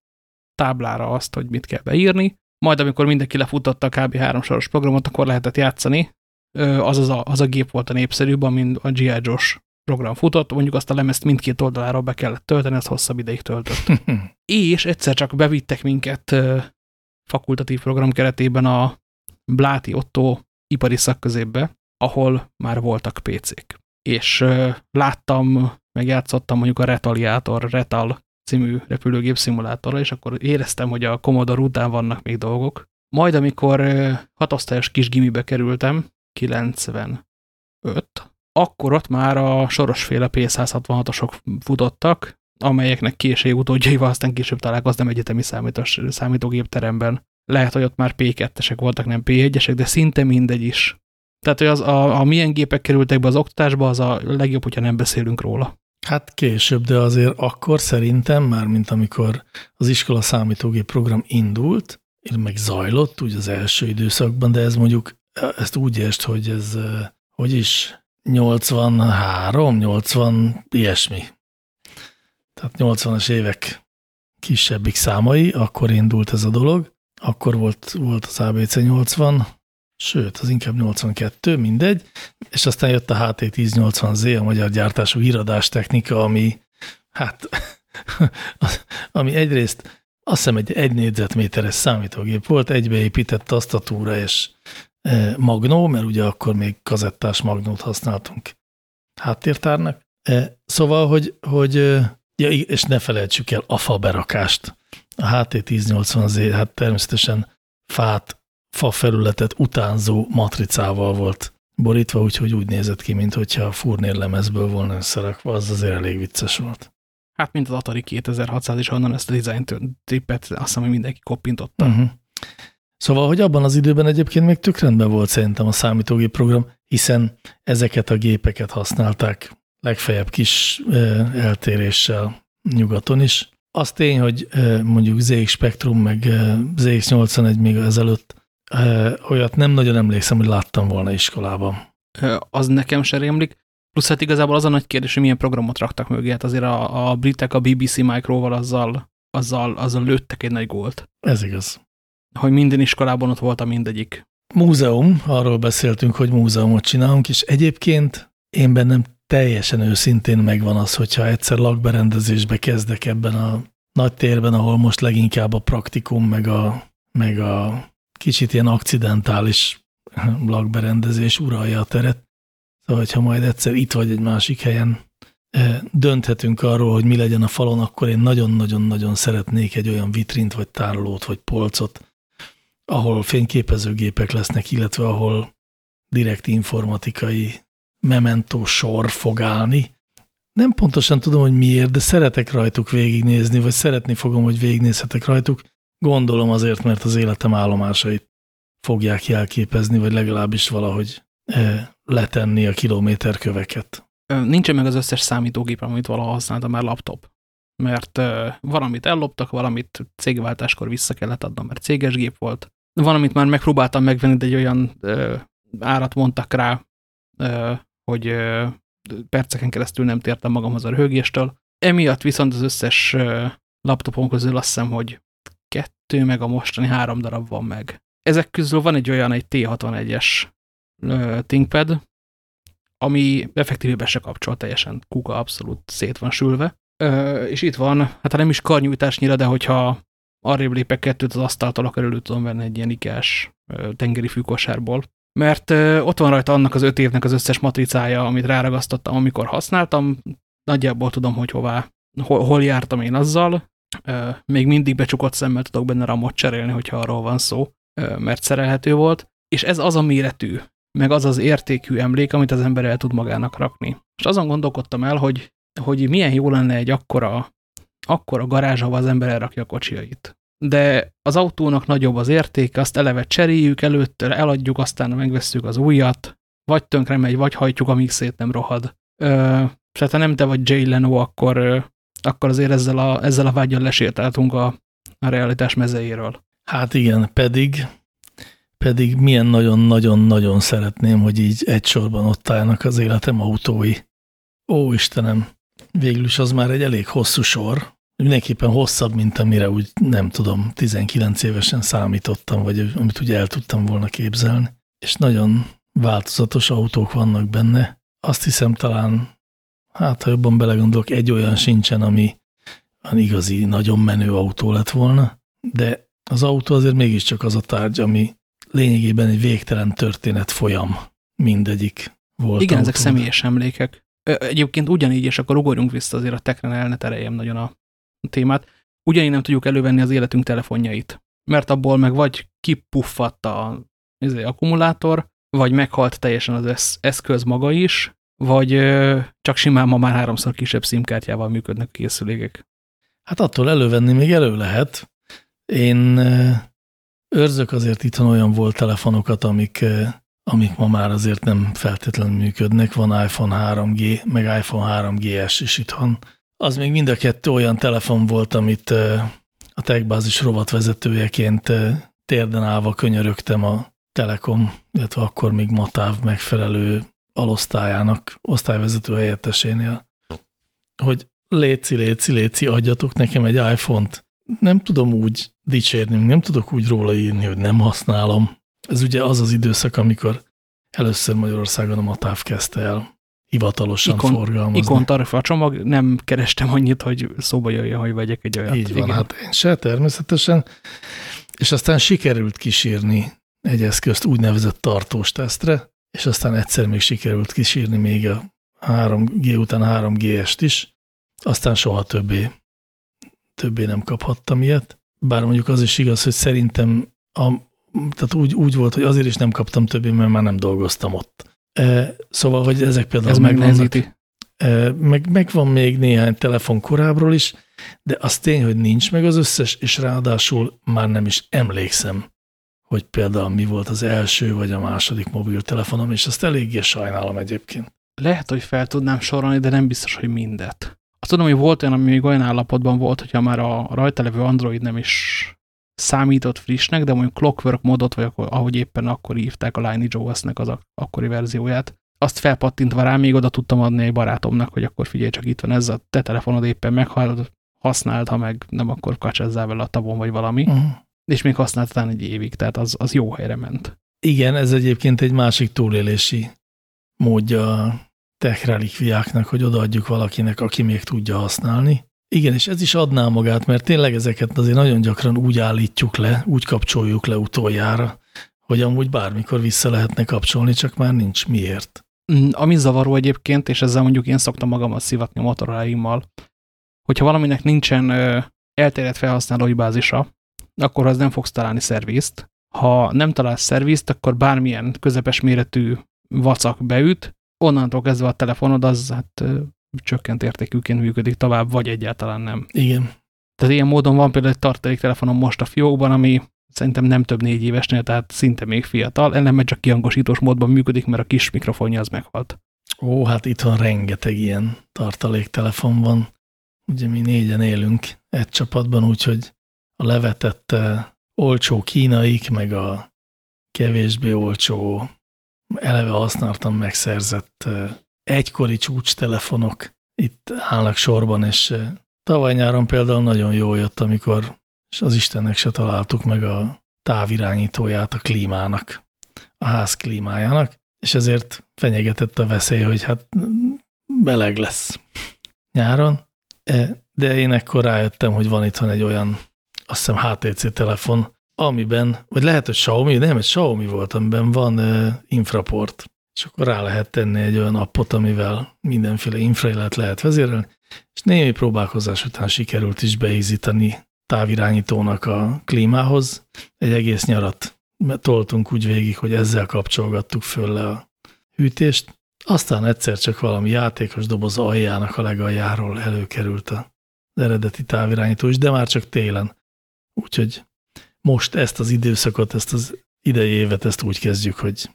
táblára azt, hogy mit kell beírni, majd amikor mindenki lefutotta a kb. három soros programot, akkor lehetett játszani. Az, az, a, az a gép volt a népszerűbb, amin a G.I. Josh program futott, mondjuk azt a lemezt mindkét oldalára be kellett tölteni, az hosszabb ideig töltött. és egyszer csak bevittek minket fakultatív program keretében a Bláti Otto ipari szakközépbe, ahol már voltak PC-k. És láttam, megjátszottam mondjuk a Retaliator, Retal című repülőgép szimulátorra, és akkor éreztem, hogy a Commodore után vannak még dolgok. Majd, amikor hatosztályos kis gimibe kerültem, 95, akkor ott már a sorosféle P166-osok futottak, amelyeknek később utódjaival aztán később találkoztam egyetemi számítós, számítógépteremben. Lehet, hogy ott már P2-esek voltak, nem P1-esek, de szinte mindegy is. Tehát, hogy az, a, a milyen gépek kerültek be az oktatásba, az a legjobb, hogyha nem beszélünk róla. Hát később, de azért akkor szerintem, már mint amikor az iskola számítógép program indult, meg zajlott úgy az első időszakban, de ez mondjuk, ezt úgy értsd, hogy ez, hogy is 83, 80, ilyesmi. Tehát 80-as évek kisebbik számai, akkor indult ez a dolog, akkor volt, volt az ABC 80, sőt, az inkább 82, mindegy, és aztán jött a HT1080Z, a magyar gyártású technika, ami hát, ami egyrészt azt hiszem egy egy négyzetméteres számítógép volt, egybeépített tasztatúra és magnó, mert ugye akkor még kazettás magnót használtunk háttértárnak. Szóval, hogy, hogy ja, és ne felejtsük el a fa berakást. A HT1080Z, hát természetesen fát fa felületet utánzó matricával volt borítva, úgyhogy úgy nézett ki, mint hogyha a furnérlemezből volna összerakva, az azért elég vicces volt. Hát, mint az Atari 2600 is, onnan ezt a design trippet azt hiszem, hogy mindenki koppintotta. Uh mhm. -huh. Szóval, hogy abban az időben egyébként még tök rendben volt szerintem a számítógép program, hiszen ezeket a gépeket használták legfeljebb kis eltéréssel nyugaton is. Az tény, hogy mondjuk ZX Spectrum meg ZX81 még ezelőtt olyat nem nagyon emlékszem, hogy láttam volna iskolában. Az nekem se rémlik. Plusz hát igazából az a nagy kérdés, hogy milyen programot raktak mögé. Hát azért a, a britek a BBC Micro-val azzal, azzal, azzal lőttek egy nagy gólt. Ez igaz. Hogy minden iskolában ott volt a mindegyik. Múzeum, arról beszéltünk, hogy múzeumot csinálunk, és egyébként én bennem teljesen őszintén megvan az, hogyha egyszer lakberendezésbe kezdek ebben a nagy térben, ahol most leginkább a praktikum, meg a, meg a kicsit ilyen akcidentális lakberendezés uralja a teret. Szóval, ha majd egyszer itt vagy egy másik helyen eh, dönthetünk arról, hogy mi legyen a falon, akkor én nagyon-nagyon-nagyon szeretnék egy olyan vitrint, vagy tárolót, vagy polcot, ahol fényképezőgépek lesznek, illetve ahol direkt informatikai mementó sor fog állni. Nem pontosan tudom, hogy miért, de szeretek rajtuk végignézni, vagy szeretni fogom, hogy végignézhetek rajtuk, Gondolom azért, mert az életem állomásait fogják jelképezni, vagy legalábbis valahogy e, letenni a kilométerköveket. Nincsen meg az összes számítógép, amit valaha használtam már laptop. Mert e, valamit elloptak, valamit cégváltáskor vissza kellett adnom, mert céges gép volt. Valamit már megpróbáltam megvenni, de egy olyan e, árat mondtak rá, e, hogy e, perceken keresztül nem tértem magamhoz a röhögéstől, Emiatt viszont az összes laptopon közül azt hiszem, hogy kettő, meg a mostani három darab van meg. Ezek közül van egy olyan, egy T61-es ThinkPad, ami effektívében se kapcsol teljesen kuka, abszolút szét van sülve. Ö, és itt van, hát nem is karnyújtásnyira, de hogyha arrébb lépek kettőt az asztaltól, akkor elő tudom venni egy ilyen ikás tengeri fűkosárból. Mert ott van rajta annak az öt évnek az összes matricája, amit ráragasztottam, amikor használtam. Nagyjából tudom, hogy hová, hol, hol jártam én azzal. Még mindig becsukott szemmel tudok benne ramot cserélni, hogyha arról van szó, mert szerelhető volt. És ez az a méretű, meg az az értékű emlék, amit az ember el tud magának rakni. És azon gondolkodtam el, hogy, hogy milyen jó lenne egy akkora, akkora garázs, ahol az ember elrakja a kocsiait. De az autónak nagyobb az értéke, azt eleve cseréljük, előtte eladjuk, aztán megvesszük az újat, vagy tönkre megy, vagy hajtjuk, amíg szét nem rohad. Ö, tehát ha nem te vagy Jay Leno, akkor, ö, akkor azért ezzel a, ezzel a vágyal lesétáltunk a, a realitás mezeiről. Hát igen, pedig pedig milyen nagyon-nagyon-nagyon szeretném, hogy így egy sorban ott állnak az életem autói. Ó, Istenem, végül is az már egy elég hosszú sor, mindenképpen hosszabb, mint amire úgy nem tudom, 19 évesen számítottam, vagy amit úgy el tudtam volna képzelni. És nagyon változatos autók vannak benne. Azt hiszem talán, hát ha jobban belegondolok, egy olyan sincsen, ami an igazi, nagyon menő autó lett volna, de az autó azért mégiscsak az a tárgy, ami lényegében egy végtelen történet folyam mindegyik volt. Igen, ezek személyes emlékek. Egyébként ugyanígy, és akkor ugorjunk vissza azért a tekren el, ne tereljem nagyon a témát. Ugyanígy nem tudjuk elővenni az életünk telefonjait, mert abból meg vagy kipuffadt a izé, akkumulátor, vagy meghalt teljesen az eszköz maga is, vagy csak simán ma már háromszor kisebb szimkártyával működnek a készülékek. Hát attól elővenni még elő lehet. Én Őrzök azért itthon olyan volt telefonokat, amik, amik ma már azért nem feltétlenül működnek. Van iPhone 3G, meg iPhone 3GS is itthon. Az még mind a kettő olyan telefon volt, amit a techbázis rovatvezetőjeként térden állva könyörögtem a Telekom, illetve akkor még Matáv megfelelő alosztályának, osztályvezető helyettesénél, hogy léci, léci, léci, adjatok nekem egy iPhone-t. Nem tudom úgy dicsérni, nem tudok úgy róla írni, hogy nem használom. Ez ugye az az időszak, amikor először Magyarországon a MATÁV kezdte el hivatalosan Ikon, forgalmazni. Ikon tarifa csomag, nem kerestem annyit, hogy szóba jöjjön, hogy vegyek egy olyat. Így van, Igen. hát én se természetesen. És aztán sikerült kísérni egy eszközt úgynevezett tartós tesztre, és aztán egyszer még sikerült kísérni még a 3G után 3GS-t is, aztán soha többé, többé nem kaphattam ilyet bár mondjuk az is igaz, hogy szerintem a, tehát úgy, úgy volt, hogy azért is nem kaptam többé, mert már nem dolgoztam ott. E, szóval, hogy ezek például Ez megnehezíti. E, meg, meg van még néhány telefon korábbról is, de az tény, hogy nincs meg az összes, és ráadásul már nem is emlékszem, hogy például mi volt az első vagy a második mobiltelefonom, és azt eléggé sajnálom egyébként. Lehet, hogy fel tudnám sorolni, de nem biztos, hogy mindet. Azt tudom, hogy volt olyan, ami még olyan állapotban volt, hogyha már a rajta levő Android nem is számított frissnek, de mondjuk Clockwork modot, vagy akkor, ahogy éppen akkor írták a Lineage OS-nek az akkori verzióját, azt felpattintva rá még oda tudtam adni egy barátomnak, hogy akkor figyelj csak itt van ez a te telefonod éppen meghallod, használd, ha meg nem, akkor kacsezzál vele a tavon, vagy valami. Uh mhm. -huh. És még használtál egy évig, tehát az, az jó helyre ment. Igen, ez egyébként egy másik túlélési módja tech relikviáknak, hogy odaadjuk valakinek, aki még tudja használni. Igen, és ez is adná magát, mert tényleg ezeket azért nagyon gyakran úgy állítjuk le, úgy kapcsoljuk le utoljára, hogy amúgy bármikor vissza lehetne kapcsolni, csak már nincs miért. Mm, ami zavaró egyébként, és ezzel mondjuk én szoktam magamat szivatni a motoroláimmal, hogyha valaminek nincsen elterjedt felhasználói bázisa, akkor az nem fogsz találni szervizt. Ha nem találsz szervizt, akkor bármilyen közepes méretű vacak beüt, onnantól kezdve a telefonod az hát csökkent értékűként működik tovább, vagy egyáltalán nem. Igen. Tehát ilyen módon van például egy tartaléktelefonom most a fiókban, ami szerintem nem több négy évesnél, tehát szinte még fiatal, ennek csak kihangosítós módban működik, mert a kis mikrofonja az meghalt. Ó, hát itt van rengeteg ilyen tartaléktelefon van. Ugye mi négyen élünk egy csapatban, úgyhogy a levetett olcsó kínaik, meg a kevésbé olcsó eleve használtam megszerzett egykori csúcs telefonok, itt állnak sorban, és tavaly nyáron például nagyon jó jött, amikor és az Istennek se találtuk meg a távirányítóját a klímának, a ház klímájának, és ezért fenyegetett a veszély, hogy hát meleg lesz nyáron, e, de én ekkor rájöttem, hogy van itthon egy olyan, azt hiszem HTC telefon, amiben, vagy lehet, hogy Xiaomi, nem, egy Xiaomi volt, amiben van e, infraport, és akkor rá lehet tenni egy olyan appot, amivel mindenféle infrailet lehet vezérelni, és némi próbálkozás után sikerült is beízítani távirányítónak a klímához. Egy egész nyarat toltunk úgy végig, hogy ezzel kapcsolgattuk föl le a hűtést. Aztán egyszer csak valami játékos doboz aljának a legaljáról előkerült az eredeti távirányító is, de már csak télen. Úgyhogy most ezt az időszakot, ezt az idei évet, ezt úgy kezdjük, hogy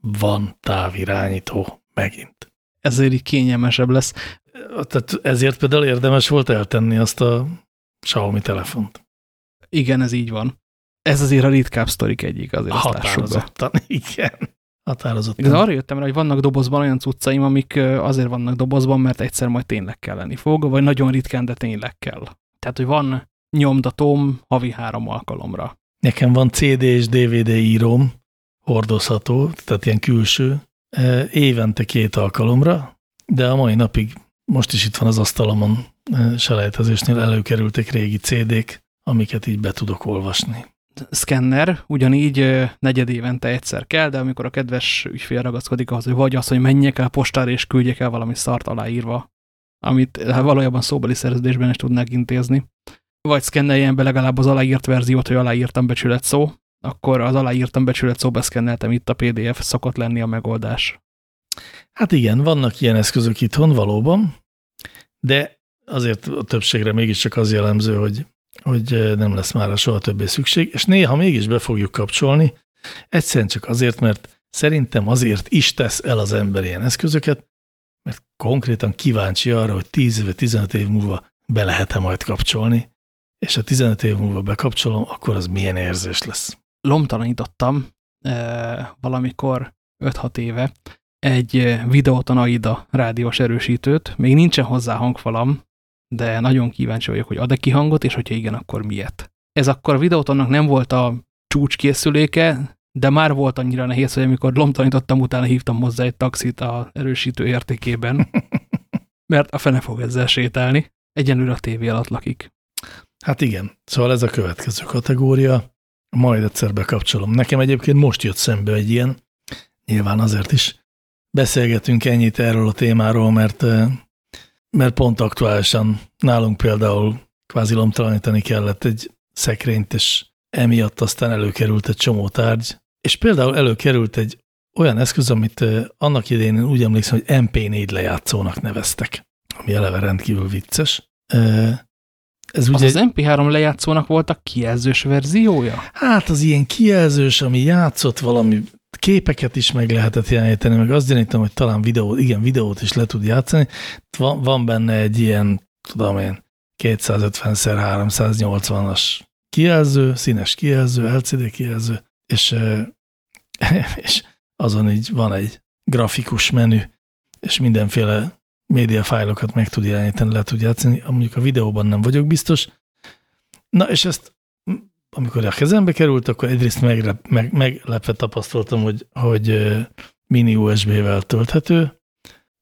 van távirányító megint. Ezért így kényelmesebb lesz. Tehát ezért például érdemes volt eltenni azt a Xiaomi telefont. Igen, ez így van. Ez azért a ritkább sztorik egyik, azért Határozottan, igen. Határozottan. Igaz, arra jöttem rá, hogy vannak dobozban olyan cuccaim, amik azért vannak dobozban, mert egyszer majd tényleg kelleni fog, vagy nagyon ritkán, de tényleg kell. Tehát, hogy van nyomdatom havi három alkalomra. Nekem van CD és DVD íróm, hordozható, tehát ilyen külső, évente két alkalomra, de a mai napig most is itt van az asztalomon selejtezésnél előkerültek régi CD-k, amiket így be tudok olvasni. Szkenner ugyanígy negyed évente egyszer kell, de amikor a kedves ügyfél ragaszkodik ahhoz, hogy vagy az, hogy menjek el postára és küldjek el valami szart aláírva, amit hát valójában szóbeli szerződésben is tudnák intézni, vagy szkenneljen be legalább az aláírt verziót, hogy aláírtam becsület szó, akkor az aláírtam becsület szóba szkenneltem, itt a PDF szokott lenni a megoldás. Hát igen, vannak ilyen eszközök itthon valóban, de azért a többségre mégiscsak az jellemző, hogy, hogy nem lesz már soha többé szükség, és néha mégis be fogjuk kapcsolni, egyszerűen csak azért, mert szerintem azért is tesz el az ember ilyen eszközöket, mert konkrétan kíváncsi arra, hogy 10 éve, 15 év múlva be lehet-e majd kapcsolni, és ha 15 év múlva bekapcsolom, akkor az milyen érzés lesz. Lomtalanítottam valamikor 5-6 éve egy videóton AIDA rádiós erősítőt, még nincsen hozzá hangfalam, de nagyon kíváncsi vagyok, hogy ad-e ki hangot, és hogyha igen, akkor miért. Ez akkor a videótonnak nem volt a csúcskészüléke, de már volt annyira nehéz, hogy amikor lomtanítottam, utána hívtam hozzá egy taxit a erősítő értékében, mert a fene fog ezzel sétálni. Egyenlőre a tévé alatt lakik. Hát igen, szóval ez a következő kategória, majd egyszer bekapcsolom. Nekem egyébként most jött szembe egy ilyen, nyilván azért is beszélgetünk ennyit erről a témáról, mert mert pont aktuálisan nálunk például kvázi lomtalanítani kellett egy szekrényt, és emiatt aztán előkerült egy csomó tárgy, és például előkerült egy olyan eszköz, amit annak idején úgy emlékszem, hogy MP4 lejátszónak neveztek, ami eleve rendkívül vicces. Ez ugye az, az MP3 lejátszónak volt a kijelzős verziója? Hát az ilyen kijelzős, ami játszott valami képeket is meg lehetett jeleníteni, meg azt gyanítom, hogy talán videó, igen, videót is le tud játszani. Van, van benne egy ilyen, tudom én, 250x380-as kijelző, színes kijelző, LCD kijelző, és, és azon így van egy grafikus menü, és mindenféle médiafájlokat meg tud jeleníteni, le tud játszani. Mondjuk a videóban nem vagyok biztos. Na, és ezt amikor a kezembe került, akkor egyrészt meglep, meg, meglepve tapasztaltam, hogy, hogy mini USB-vel tölthető,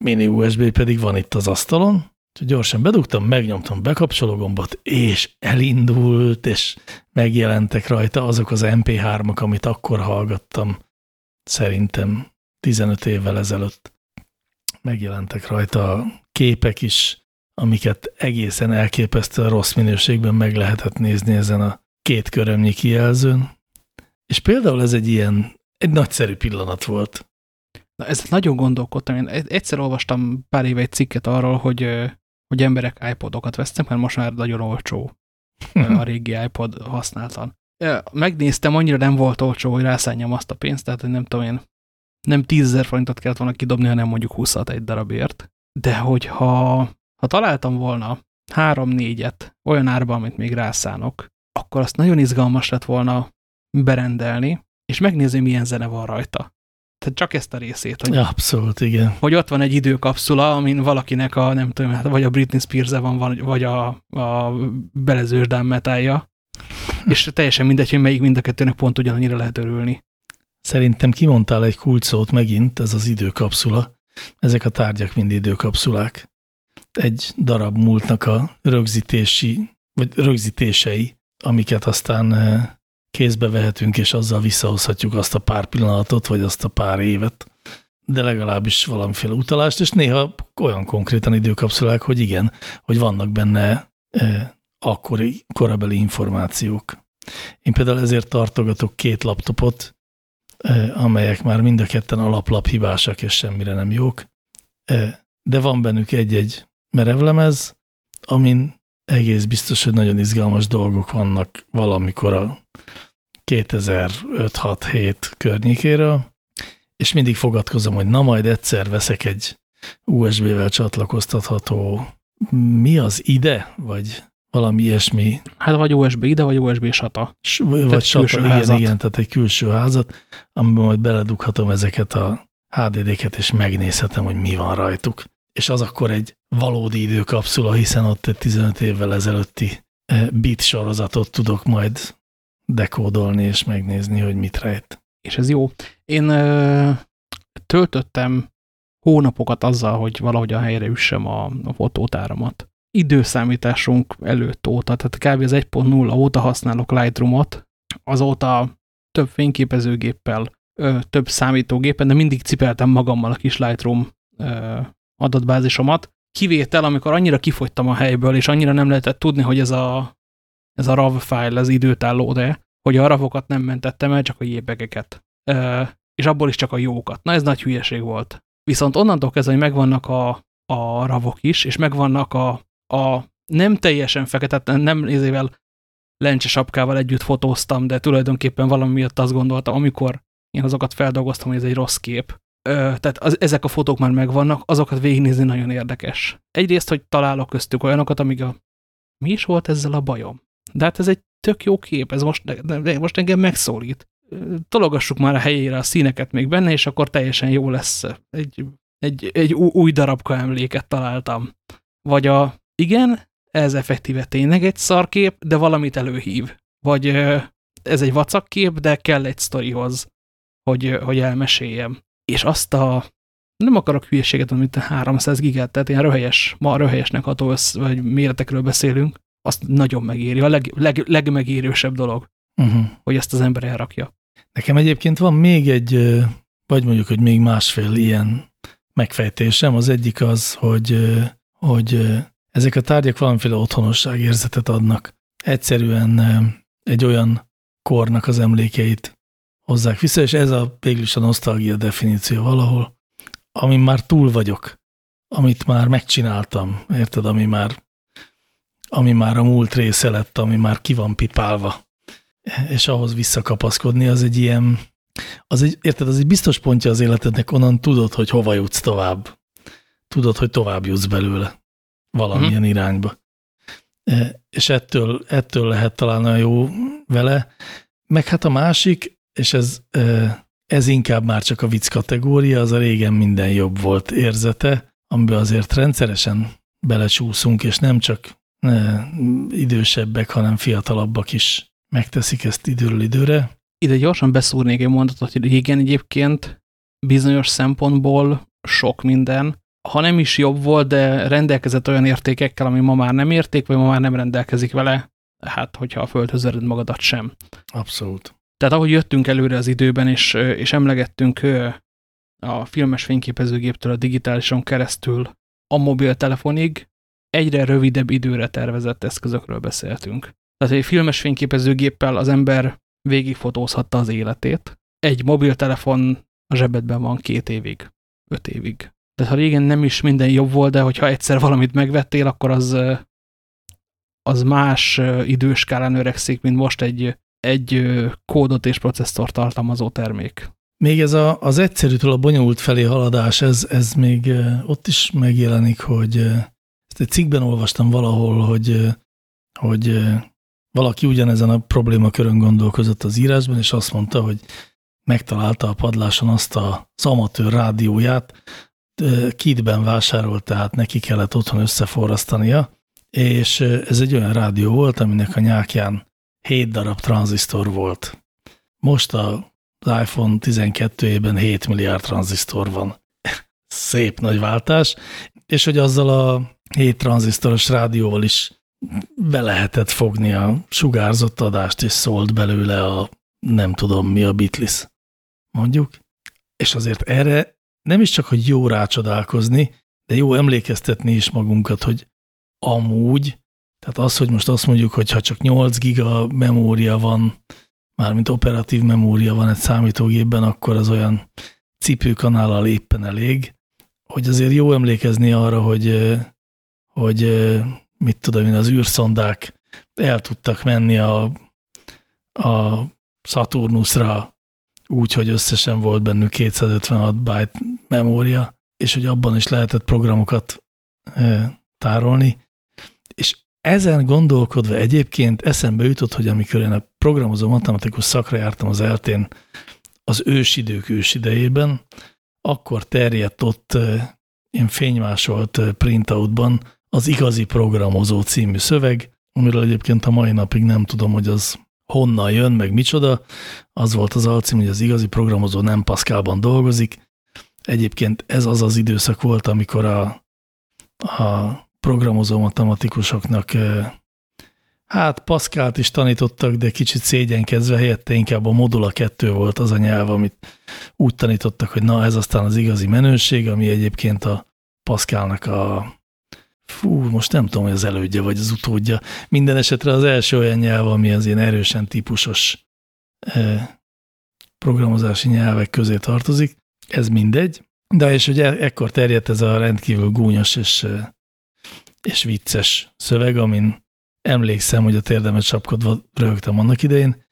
mini USB pedig van itt az asztalon, úgyhogy gyorsan bedugtam, megnyomtam bekapcsoló gombot, és elindult, és megjelentek rajta azok az MP3-ok, amit akkor hallgattam, szerintem 15 évvel ezelőtt. Megjelentek rajta képek is, amiket egészen elképesztően rossz minőségben meg lehetett nézni ezen a két körömnyi kijelzőn, és például ez egy ilyen, egy nagyszerű pillanat volt. Na, ez nagyon gondolkodtam. Én egyszer olvastam pár éve egy cikket arról, hogy, hogy emberek iPodokat vesznek, mert most már nagyon olcsó a régi iPod használtan. Megnéztem, annyira nem volt olcsó, hogy rászálljam azt a pénzt, tehát nem tudom én, nem 10 forintot kellett volna kidobni, hanem mondjuk 20 egy darabért. De hogyha ha találtam volna három-négyet olyan árban, amit még rászánok, akkor azt nagyon izgalmas lett volna berendelni, és megnézni, milyen zene van rajta. Tehát csak ezt a részét. Hogy, abszolút, igen. Hogy ott van egy időkapszula, amin valakinek a, nem tudom, hát vagy a Britney spears -e van, vagy a, a belezős metálja, és teljesen mindegy, hogy melyik mind a kettőnek pont ugyanannyira lehet örülni. Szerintem kimondtál egy kulcsot megint, ez az időkapszula. Ezek a tárgyak mind időkapszulák. Egy darab múltnak a rögzítési, vagy rögzítései, amiket aztán eh, kézbe vehetünk, és azzal visszahozhatjuk azt a pár pillanatot, vagy azt a pár évet, de legalábbis valamiféle utalást, és néha olyan konkrétan időkapszulák, hogy igen, hogy vannak benne eh, akkori korabeli információk. Én például ezért tartogatok két laptopot, amelyek már mind a ketten alaplap hibásak és semmire nem jók, de van bennük egy-egy merevlemez, amin egész biztos, hogy nagyon izgalmas dolgok vannak valamikor a 2005-6-7 környékéről, és mindig fogadkozom, hogy na majd egyszer veszek egy USB-vel csatlakoztatható, mi az ide, vagy valami ilyesmi. Hát vagy USB ide, vagy USB SATA. S, vagy tehát SATA, igen, házat. igen, tehát egy külső házat, amiben majd beledughatom ezeket a HDD-ket, és megnézhetem, hogy mi van rajtuk. És az akkor egy valódi időkapszula, hiszen ott egy 15 évvel ezelőtti eh, bit sorozatot tudok majd dekódolni, és megnézni, hogy mit rejt. És ez jó. Én ö, töltöttem hónapokat azzal, hogy valahogy a helyre üssem a, a fotótáramat időszámításunk előtt óta, tehát kb. az 1.0 óta használok Lightroom-ot, azóta több fényképezőgéppel, ö, több számítógépen, de mindig cipeltem magammal a kis Lightroom ö, adatbázisomat. Kivétel, amikor annyira kifogytam a helyből, és annyira nem lehetett tudni, hogy ez a, ez a RAW file, ez időtálló, de hogy a ravokat nem mentettem el, csak a jébegeket. Ö, és abból is csak a jókat. Na ez nagy hülyeség volt. Viszont onnantól kezdve, hogy megvannak a, a ravok is, és megvannak a, a nem teljesen fekete, nem nézével lencse sapkával együtt fotóztam, de tulajdonképpen valami miatt azt gondoltam, amikor én azokat feldolgoztam, hogy ez egy rossz kép. Ö, tehát az, ezek a fotók már megvannak, azokat végignézni nagyon érdekes. Egyrészt, hogy találok köztük olyanokat, amíg a mi is volt ezzel a bajom? De hát ez egy tök jó kép, ez most, de most engem megszólít. Tologassuk már a helyére a színeket még benne, és akkor teljesen jó lesz. Egy, egy, egy új darabka emléket találtam. Vagy a igen, ez effektíve tényleg egy szarkép, de valamit előhív. Vagy ez egy vacakkép, de kell egy sztorihoz, hogy, hogy elmeséljem. És azt a, nem akarok hülyeséget, amit 300 gigát, tehát ilyen röhelyes, ma röhelyesnek ható össz, vagy méretekről beszélünk, azt nagyon megéri, a leg, leg, legmegérősebb dolog, uh -huh. hogy ezt az ember elrakja. Nekem egyébként van még egy, vagy mondjuk, hogy még másfél ilyen megfejtésem. Az egyik az, hogy, hogy ezek a tárgyak valamiféle otthonosság érzetet adnak. Egyszerűen egy olyan kornak az emlékeit hozzák vissza, és ez a végül a nosztalgia definíció valahol, amin már túl vagyok, amit már megcsináltam, érted, ami már, ami már a múlt része lett, ami már ki van pipálva, és ahhoz visszakapaszkodni, az egy ilyen, az egy, érted, az egy biztos pontja az életednek, onnan tudod, hogy hova jutsz tovább. Tudod, hogy tovább jutsz belőle valamilyen hmm. irányba. E, és ettől, ettől lehet talán olyan jó vele. Meg hát a másik, és ez, e, ez inkább már csak a vicc kategória, az a régen minden jobb volt érzete, amiben azért rendszeresen belecsúszunk, és nem csak ne, idősebbek, hanem fiatalabbak is megteszik ezt időről időre. Ide gyorsan beszúrnék egy mondatot, hogy régen egyébként bizonyos szempontból sok minden ha nem is jobb volt, de rendelkezett olyan értékekkel, ami ma már nem érték, vagy ma már nem rendelkezik vele, hát hogyha a földhöz ered magadat sem. Abszolút. Tehát ahogy jöttünk előre az időben, és, és emlegettünk a filmes fényképezőgéptől a digitálison keresztül a mobiltelefonig, egyre rövidebb időre tervezett eszközökről beszéltünk. Tehát egy filmes fényképezőgéppel az ember végigfotózhatta az életét. Egy mobiltelefon a zsebedben van két évig, öt évig de ha régen nem is minden jobb volt, de hogyha egyszer valamit megvettél, akkor az, az más időskálán öregszik, mint most egy, egy kódot és processzort tartalmazó termék. Még ez a, az egyszerűtől a bonyolult felé haladás, ez, ez még ott is megjelenik, hogy ezt egy cikkben olvastam valahol, hogy, hogy valaki ugyanezen a problémakörön gondolkozott az írásban, és azt mondta, hogy megtalálta a padláson azt az amatőr rádióját, kitben vásárolt, tehát neki kellett otthon összeforrasztania, és ez egy olyan rádió volt, aminek a nyákján 7 darab tranzisztor volt. Most az iPhone 12-ében 7 milliárd tranzisztor van. Szép nagy váltás, és hogy azzal a 7 tranzisztoros rádióval is be lehetett fogni a sugárzott adást, és szólt belőle a nem tudom mi a Beatles, mondjuk. És azért erre nem is csak, hogy jó rácsodálkozni, de jó emlékeztetni is magunkat, hogy amúgy, tehát az, hogy most azt mondjuk, hogy ha csak 8 giga memória van, mármint operatív memória van egy számítógépben, akkor az olyan cipőkanállal éppen elég, hogy azért jó emlékezni arra, hogy, hogy mit tudom én, az űrszondák el tudtak menni a, a Saturnusra úgy, hogy összesen volt bennük 256 byte memória, és hogy abban is lehetett programokat tárolni. És ezen gondolkodva egyébként eszembe jutott, hogy amikor én a programozó matematikus szakra jártam az eltén az ősidők ősidejében, akkor terjedt ott én fénymásolt printoutban az igazi programozó című szöveg, amiről egyébként a mai napig nem tudom, hogy az honnan jön, meg micsoda. Az volt az alcím, hogy az igazi programozó nem Pascalban dolgozik. Egyébként ez az az időszak volt, amikor a, a programozó matematikusoknak hát Pascalt is tanítottak, de kicsit szégyenkezve helyette inkább a Modula 2 volt az a nyelv, amit úgy tanítottak, hogy na ez aztán az igazi menőség, ami egyébként a Pascalnak a fú, most nem tudom, hogy az elődje vagy az utódja. Minden esetre az első olyan nyelv, ami az ilyen erősen típusos eh, programozási nyelvek közé tartozik. Ez mindegy. De és hogy e ekkor terjedt ez a rendkívül gúnyos és, és vicces szöveg, amin emlékszem, hogy a térdemet csapkodva rögtem annak idején,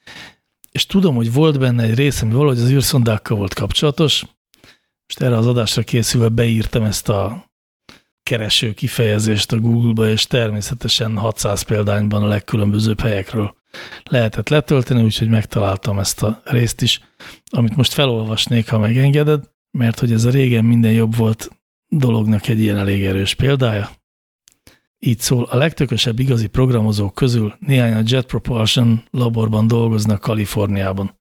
és tudom, hogy volt benne egy rész, ami valahogy az űrszondákkal volt kapcsolatos, most erre az adásra készülve beírtam ezt a kereső kifejezést a Google-ba, és természetesen 600 példányban a legkülönbözőbb helyekről lehetett letölteni, úgyhogy megtaláltam ezt a részt is, amit most felolvasnék, ha megengeded, mert hogy ez a régen minden jobb volt dolognak egy ilyen elég erős példája. Így szól, a legtökösebb igazi programozók közül néhány a Jet Propulsion laborban dolgoznak Kaliforniában.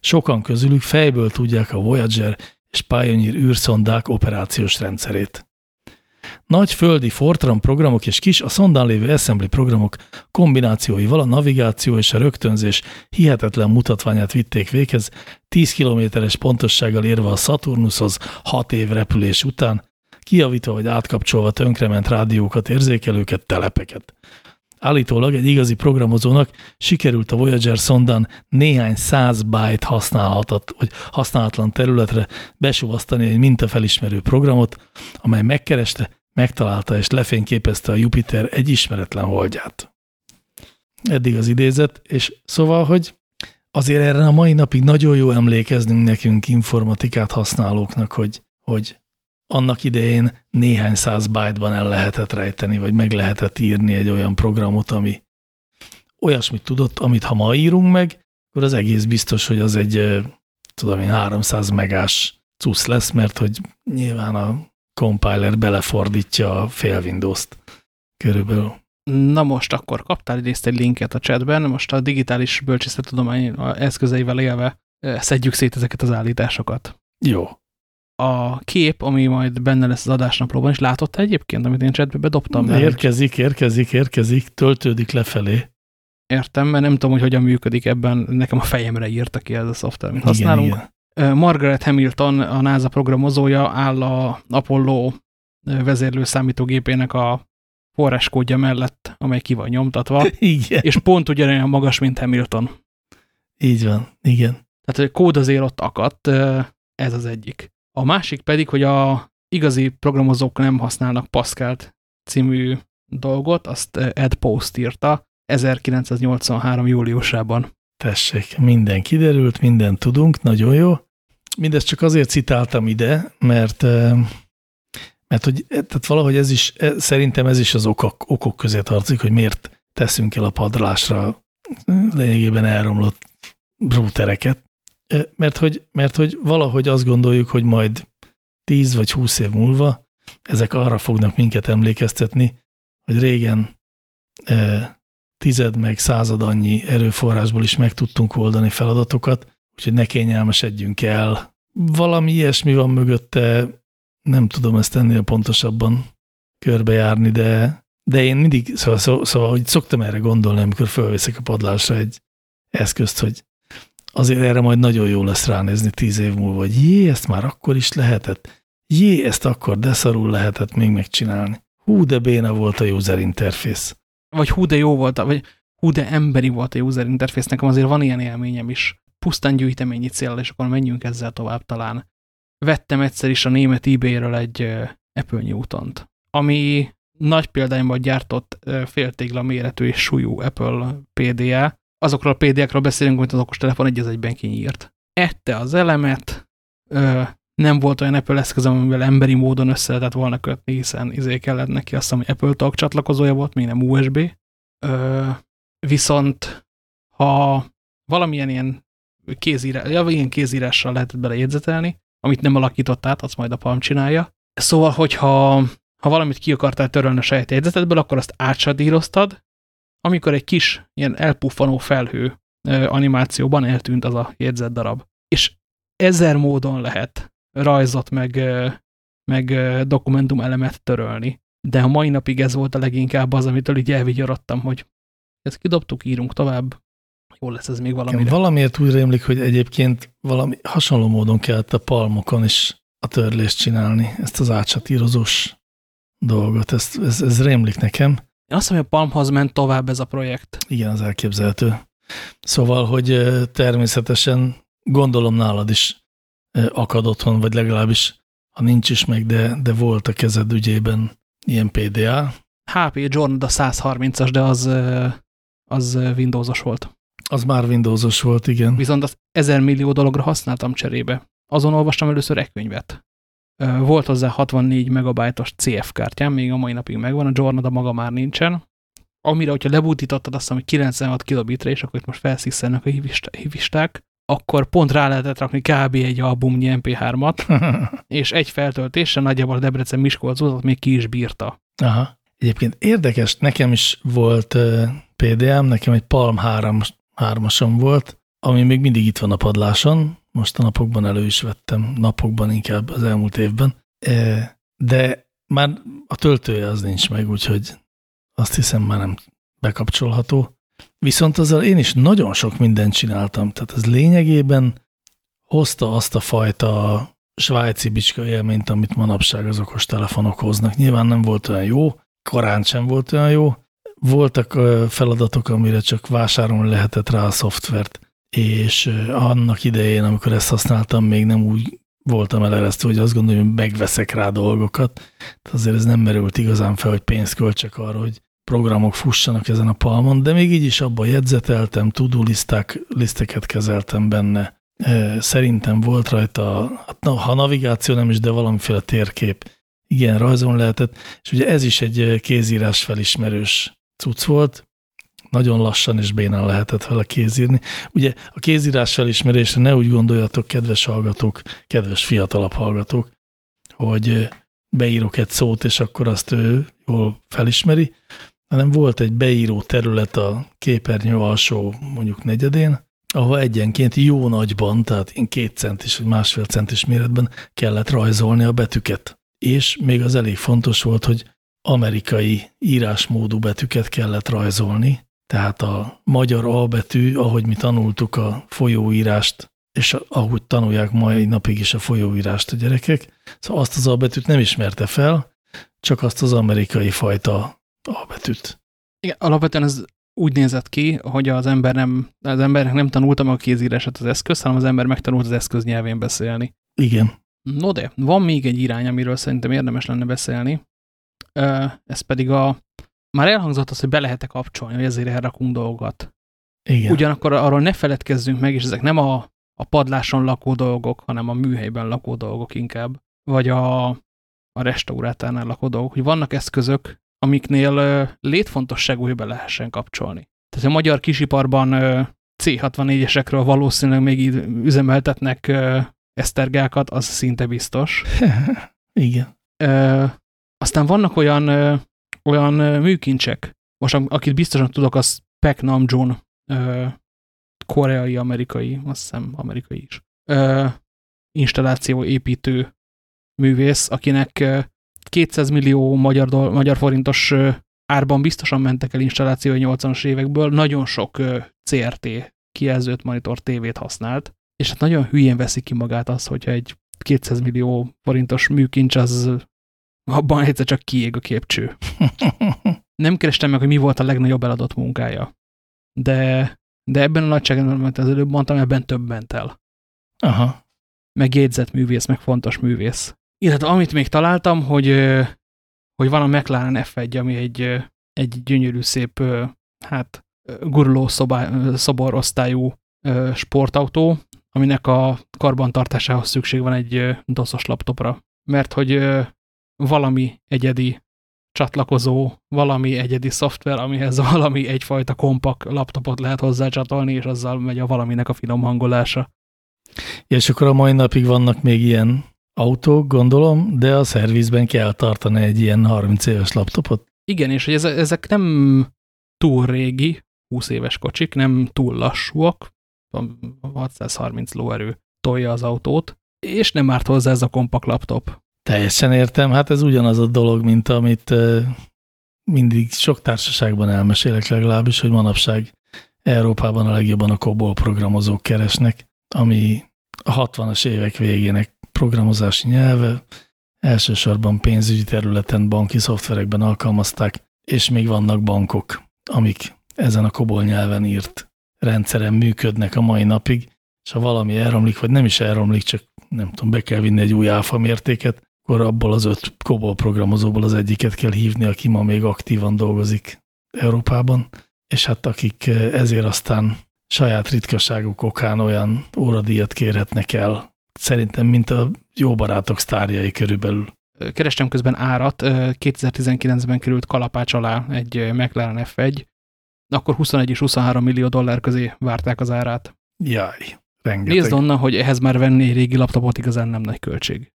Sokan közülük fejből tudják a Voyager és Pioneer űrszondák operációs rendszerét. Nagy földi Fortran programok és kis a szondán lévő assembly programok kombinációival a navigáció és a rögtönzés hihetetlen mutatványát vitték véghez, 10 kilométeres pontossággal érve a Saturnushoz 6 év repülés után, kiavítva vagy átkapcsolva tönkrement rádiókat, érzékelőket, telepeket. Állítólag egy igazi programozónak sikerült a Voyager szondán néhány száz byte használhatat, vagy használatlan területre besuvasztani egy mintafelismerő programot, amely megkereste, megtalálta és lefényképezte a Jupiter egy ismeretlen holdját. Eddig az idézet, és szóval, hogy azért erre a mai napig nagyon jó emlékeznünk nekünk informatikát használóknak, hogy, hogy annak idején néhány száz byte-ban el lehetett rejteni, vagy meg lehetett írni egy olyan programot, ami olyasmit tudott, amit ha ma írunk meg, akkor az egész biztos, hogy az egy, tudom én, 300 megás cusz lesz, mert hogy nyilván a compiler belefordítja a fél Windows-t körülbelül. Na most akkor kaptál egyrészt egy linket a chatben, most a digitális bölcsészettudomány eszközeivel élve szedjük szét ezeket az állításokat. Jó a kép, ami majd benne lesz az adásnaplóban, és látott -e egyébként, amit én chatbe bedobtam? De érkezik, érkezik, érkezik, töltődik lefelé. Értem, mert nem tudom, hogy hogyan működik ebben, nekem a fejemre írta ki ez a szoftver, amit használunk. Igen, igen. Margaret Hamilton, a NASA programozója áll a Apollo vezérlő számítógépének a forráskódja mellett, amely ki van nyomtatva, igen. és pont ugyanolyan magas, mint Hamilton. Így van, igen. Tehát a kód azért ott akadt, ez az egyik. A másik pedig, hogy a igazi programozók nem használnak Pascal című dolgot, azt Ed Post írta 1983. júliusában. Tessék, minden kiderült, minden tudunk, nagyon jó. Mindezt csak azért citáltam ide, mert, mert hogy, tehát valahogy ez is, eh, szerintem ez is az okok, okok közé tartozik, hogy miért teszünk el a padlásra lényegében elromlott routereket, Mert hogy, mert hogy valahogy azt gondoljuk, hogy majd 10 vagy 20 év múlva ezek arra fognak minket emlékeztetni, hogy régen tized meg század annyi erőforrásból is meg tudtunk oldani feladatokat, úgyhogy ne kényelmesedjünk el. Valami ilyesmi van mögötte, nem tudom ezt ennél pontosabban körbejárni, de, de én mindig, szóval, szóval, szóval hogy szoktam erre gondolni, amikor fölveszek a padlásra egy eszközt, hogy azért erre majd nagyon jó lesz ránézni tíz év múlva, hogy jé, ezt már akkor is lehetett, jé, ezt akkor deszarul lehetett még megcsinálni. Hú, de béna volt a user interface. Vagy hú, de jó volt, vagy hú, de emberi volt a user interface. Nekem azért van ilyen élményem is. Pusztán gyűjteményi cél, és akkor menjünk ezzel tovább talán. Vettem egyszer is a német eBay-ről egy Apple Newton-t, ami nagy példányban gyártott féltégla méretű és súlyú Apple PDA. Azokról a PDA-król beszélünk, hogy az okostelefon egy egyben kinyírt. Ette az elemet, nem volt olyan Apple eszköz, amivel emberi módon össze lehetett volna kötni, hiszen izé kellett neki azt hogy Apple Talk csatlakozója volt, még nem USB. Ö, viszont ha valamilyen ilyen, kézírás, ja, ilyen kézírással lehetett bele jegyzetelni, amit nem alakított át, azt majd a Palm csinálja. Szóval, hogyha ha valamit ki akartál törölni a saját jegyzetedből, akkor azt átsadíroztad, amikor egy kis ilyen elpuffanó felhő animációban eltűnt az a jegyzett darab. És ezer módon lehet rajzot, meg, meg dokumentum elemet törölni. De a mai napig ez volt a leginkább az, amitől így elvigyorodtam, hogy ezt kidobtuk, írunk tovább, jó lesz ez még valami. Valamiért úgy rémlik, hogy egyébként valami hasonló módon kellett a palmokon is a törlést csinálni, ezt az átsatírozós dolgot, ez, ez, ez rémlik nekem. Én azt mondom, hogy a Palmhoz ment tovább ez a projekt. Igen, az elképzelhető. Szóval, hogy természetesen gondolom nálad is akad otthon, vagy legalábbis ha nincs is meg, de, de volt a kezed ügyében ilyen PDA. HP Jordan a 130-as, de az, az Windowsos volt. Az már Windowsos volt, igen. Viszont az 1000 millió dologra használtam cserébe. Azon olvastam először e-könyvet. Volt hozzá 64 megabajtos CF kártyám, még a mai napig megvan, a Jordan a maga már nincsen. Amire, hogyha lebútítottad azt, hogy 96 kilobitre, és akkor itt most felszisszenek a hivisták, akkor pont rá lehetett rakni kb. egy albumnyi MP3-at, és egy feltöltéssel nagyjából a Debrecen Miskolc utat még ki is bírta. Aha. Egyébként érdekes, nekem is volt uh, PDM, nekem egy Palm 3, 3-asom volt, ami még mindig itt van a padláson, most a napokban elő is vettem, napokban inkább az elmúlt évben, de már a töltője az nincs meg, úgyhogy azt hiszem már nem bekapcsolható. Viszont azzal én is nagyon sok mindent csináltam, tehát ez lényegében hozta azt a fajta svájci bicska élményt, amit manapság az okos telefonok hoznak. Nyilván nem volt olyan jó, korán sem volt olyan jó. Voltak feladatok, amire csak vásárolni lehetett rá a szoftvert, és annak idején, amikor ezt használtam, még nem úgy voltam eleresztő, hogy azt gondolom, hogy megveszek rá dolgokat. Tehát azért ez nem merült igazán fel, hogy pénzt költsek arra, hogy programok fussanak ezen a palmon, de még így is abba jegyzeteltem, tudó liszteket kezeltem benne. Szerintem volt rajta, hát ha navigáció nem is, de valamiféle térkép. Igen, rajzon lehetett, és ugye ez is egy kézírás felismerős cucc volt, nagyon lassan és bénán lehetett vele kézírni. Ugye a kézírás felismerésre ne úgy gondoljatok, kedves hallgatók, kedves fiatalabb hallgatók, hogy beírok egy szót, és akkor azt ő jól felismeri, hanem volt egy beíró terület a képernyő alsó mondjuk negyedén, ahol egyenként jó nagyban, tehát én két centis vagy másfél centis méretben kellett rajzolni a betűket. És még az elég fontos volt, hogy amerikai írásmódú betűket kellett rajzolni, tehát a magyar A betű, ahogy mi tanultuk a folyóírást, és ahogy tanulják mai napig is a folyóírást a gyerekek, szóval azt az A betűt nem ismerte fel, csak azt az amerikai fajta a betűt. Igen, alapvetően ez úgy nézett ki, hogy az ember nem, az embernek nem tanulta meg a kézírását az eszköz, hanem az ember megtanult az eszköz nyelvén beszélni. Igen. No de, van még egy irány, amiről szerintem érdemes lenne beszélni. Ez pedig a, már elhangzott az, hogy be lehet -e kapcsolni, hogy ezért elrakunk dolgokat. Igen. Ugyanakkor arról ne feledkezzünk meg, és ezek nem a, a padláson lakó dolgok, hanem a műhelyben lakó dolgok inkább, vagy a, a restaurátánál lakó dolgok, hogy vannak eszközök, amiknél létfontosságú, hogy be lehessen kapcsolni. Tehát a magyar kisiparban C64-esekről valószínűleg még üzemeltetnek esztergákat, az szinte biztos. Igen. Aztán vannak olyan, ö, olyan műkincsek, most akit biztosan tudok, az Peck Namjoon, koreai-amerikai, azt hiszem amerikai is, ö, installáció építő művész, akinek 200 millió magyar, magyar forintos árban biztosan mentek el installációi 80-as évekből, nagyon sok CRT kijelzőt, monitor, tévét használt, és hát nagyon hülyén veszi ki magát az, hogyha egy 200 millió forintos műkincs, az abban egyszer csak kiég a képcső. Nem kerestem meg, hogy mi volt a legnagyobb eladott munkája. De, de ebben a nagyságban, amit az előbb mondtam, ebben több ment el. Aha. Meg jegyzett művész, meg fontos művész. Illetve amit még találtam, hogy, hogy van a McLaren F1, ami egy, egy gyönyörű szép, hát guruló szobá, szoborosztályú sportautó, aminek a karbantartásához szükség van egy doszos laptopra. Mert hogy valami egyedi csatlakozó, valami egyedi szoftver, amihez valami egyfajta kompak laptopot lehet hozzácsatolni, és azzal megy a valaminek a finom hangolása. Ja, és akkor a mai napig vannak még ilyen autók, gondolom, de a szervizben kell tartani egy ilyen 30 éves laptopot. Igen, és hogy ezek nem túl régi, 20 éves kocsik, nem túl lassúak, 630 lóerő tolja az autót, és nem árt hozzá ez a kompakt laptop. Teljesen értem, hát ez ugyanaz a dolog, mint amit mindig sok társaságban elmesélek legalábbis, hogy manapság Európában a legjobban a COBOL programozók keresnek, ami a 60-as évek végének programozási nyelve, elsősorban pénzügyi területen, banki szoftverekben alkalmazták, és még vannak bankok, amik ezen a COBOL nyelven írt rendszeren működnek a mai napig, és ha valami elromlik, vagy nem is elromlik, csak nem tudom, be kell vinni egy új áfa mértéket, akkor abból az öt COBOL programozóból az egyiket kell hívni, aki ma még aktívan dolgozik Európában, és hát akik ezért aztán saját ritkaságuk okán olyan óradíjat kérhetnek el, szerintem, mint a jó barátok sztárjai körülbelül. Kerestem közben árat, 2019-ben került kalapács alá egy McLaren F1, akkor 21 és 23 millió dollár közé várták az árát. Jaj, rengeteg. Nézd onnan, hogy ehhez már venni egy régi laptopot igazán nem nagy költség.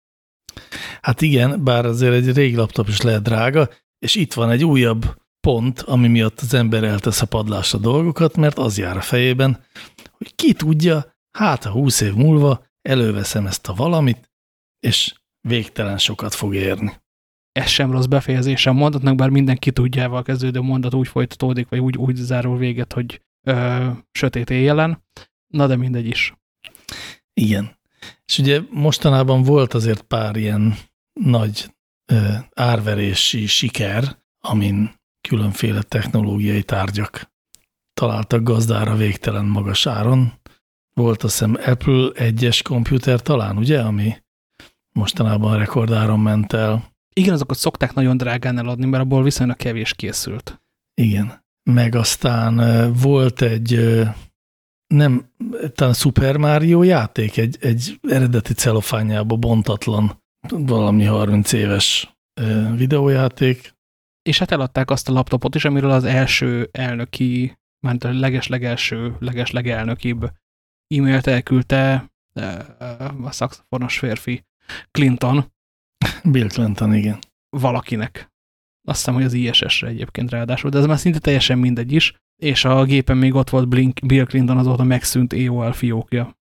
Hát igen, bár azért egy régi laptop is lehet drága, és itt van egy újabb pont, ami miatt az ember eltesz a padlásra dolgokat, mert az jár a fejében, hogy ki tudja, hát a húsz év múlva előveszem ezt a valamit, és végtelen sokat fog érni. Ez sem rossz befejezése a mondatnak, bár mindenki tudjával kezdődő mondat úgy folytatódik, vagy úgy, úgy zárul véget, hogy ö, sötét éjjelen. Na de mindegy is. Igen. És ugye mostanában volt azért pár ilyen nagy árverési siker, amin különféle technológiai tárgyak találtak gazdára végtelen magas áron. Volt azt hiszem Apple egyes komputer talán, ugye, ami mostanában rekordáron ment el. Igen, azokat szokták nagyon drágán eladni, mert abból viszonylag kevés készült. Igen. Meg aztán volt egy nem, talán Super Mario játék, egy, egy eredeti celofányába bontatlan valami 30 éves videójáték. És hát eladták azt a laptopot is, amiről az első elnöki, már a leges-legelső, leges-legelnökibb e-mailt elküldte a szakszafonos férfi Clinton. Bill Clinton, igen. Valakinek. Azt hiszem, hogy az ISS-re egyébként ráadásul, de ez már szinte teljesen mindegy is, és a gépen még ott volt Blink, Bill Clinton azóta megszűnt AOL fiókja.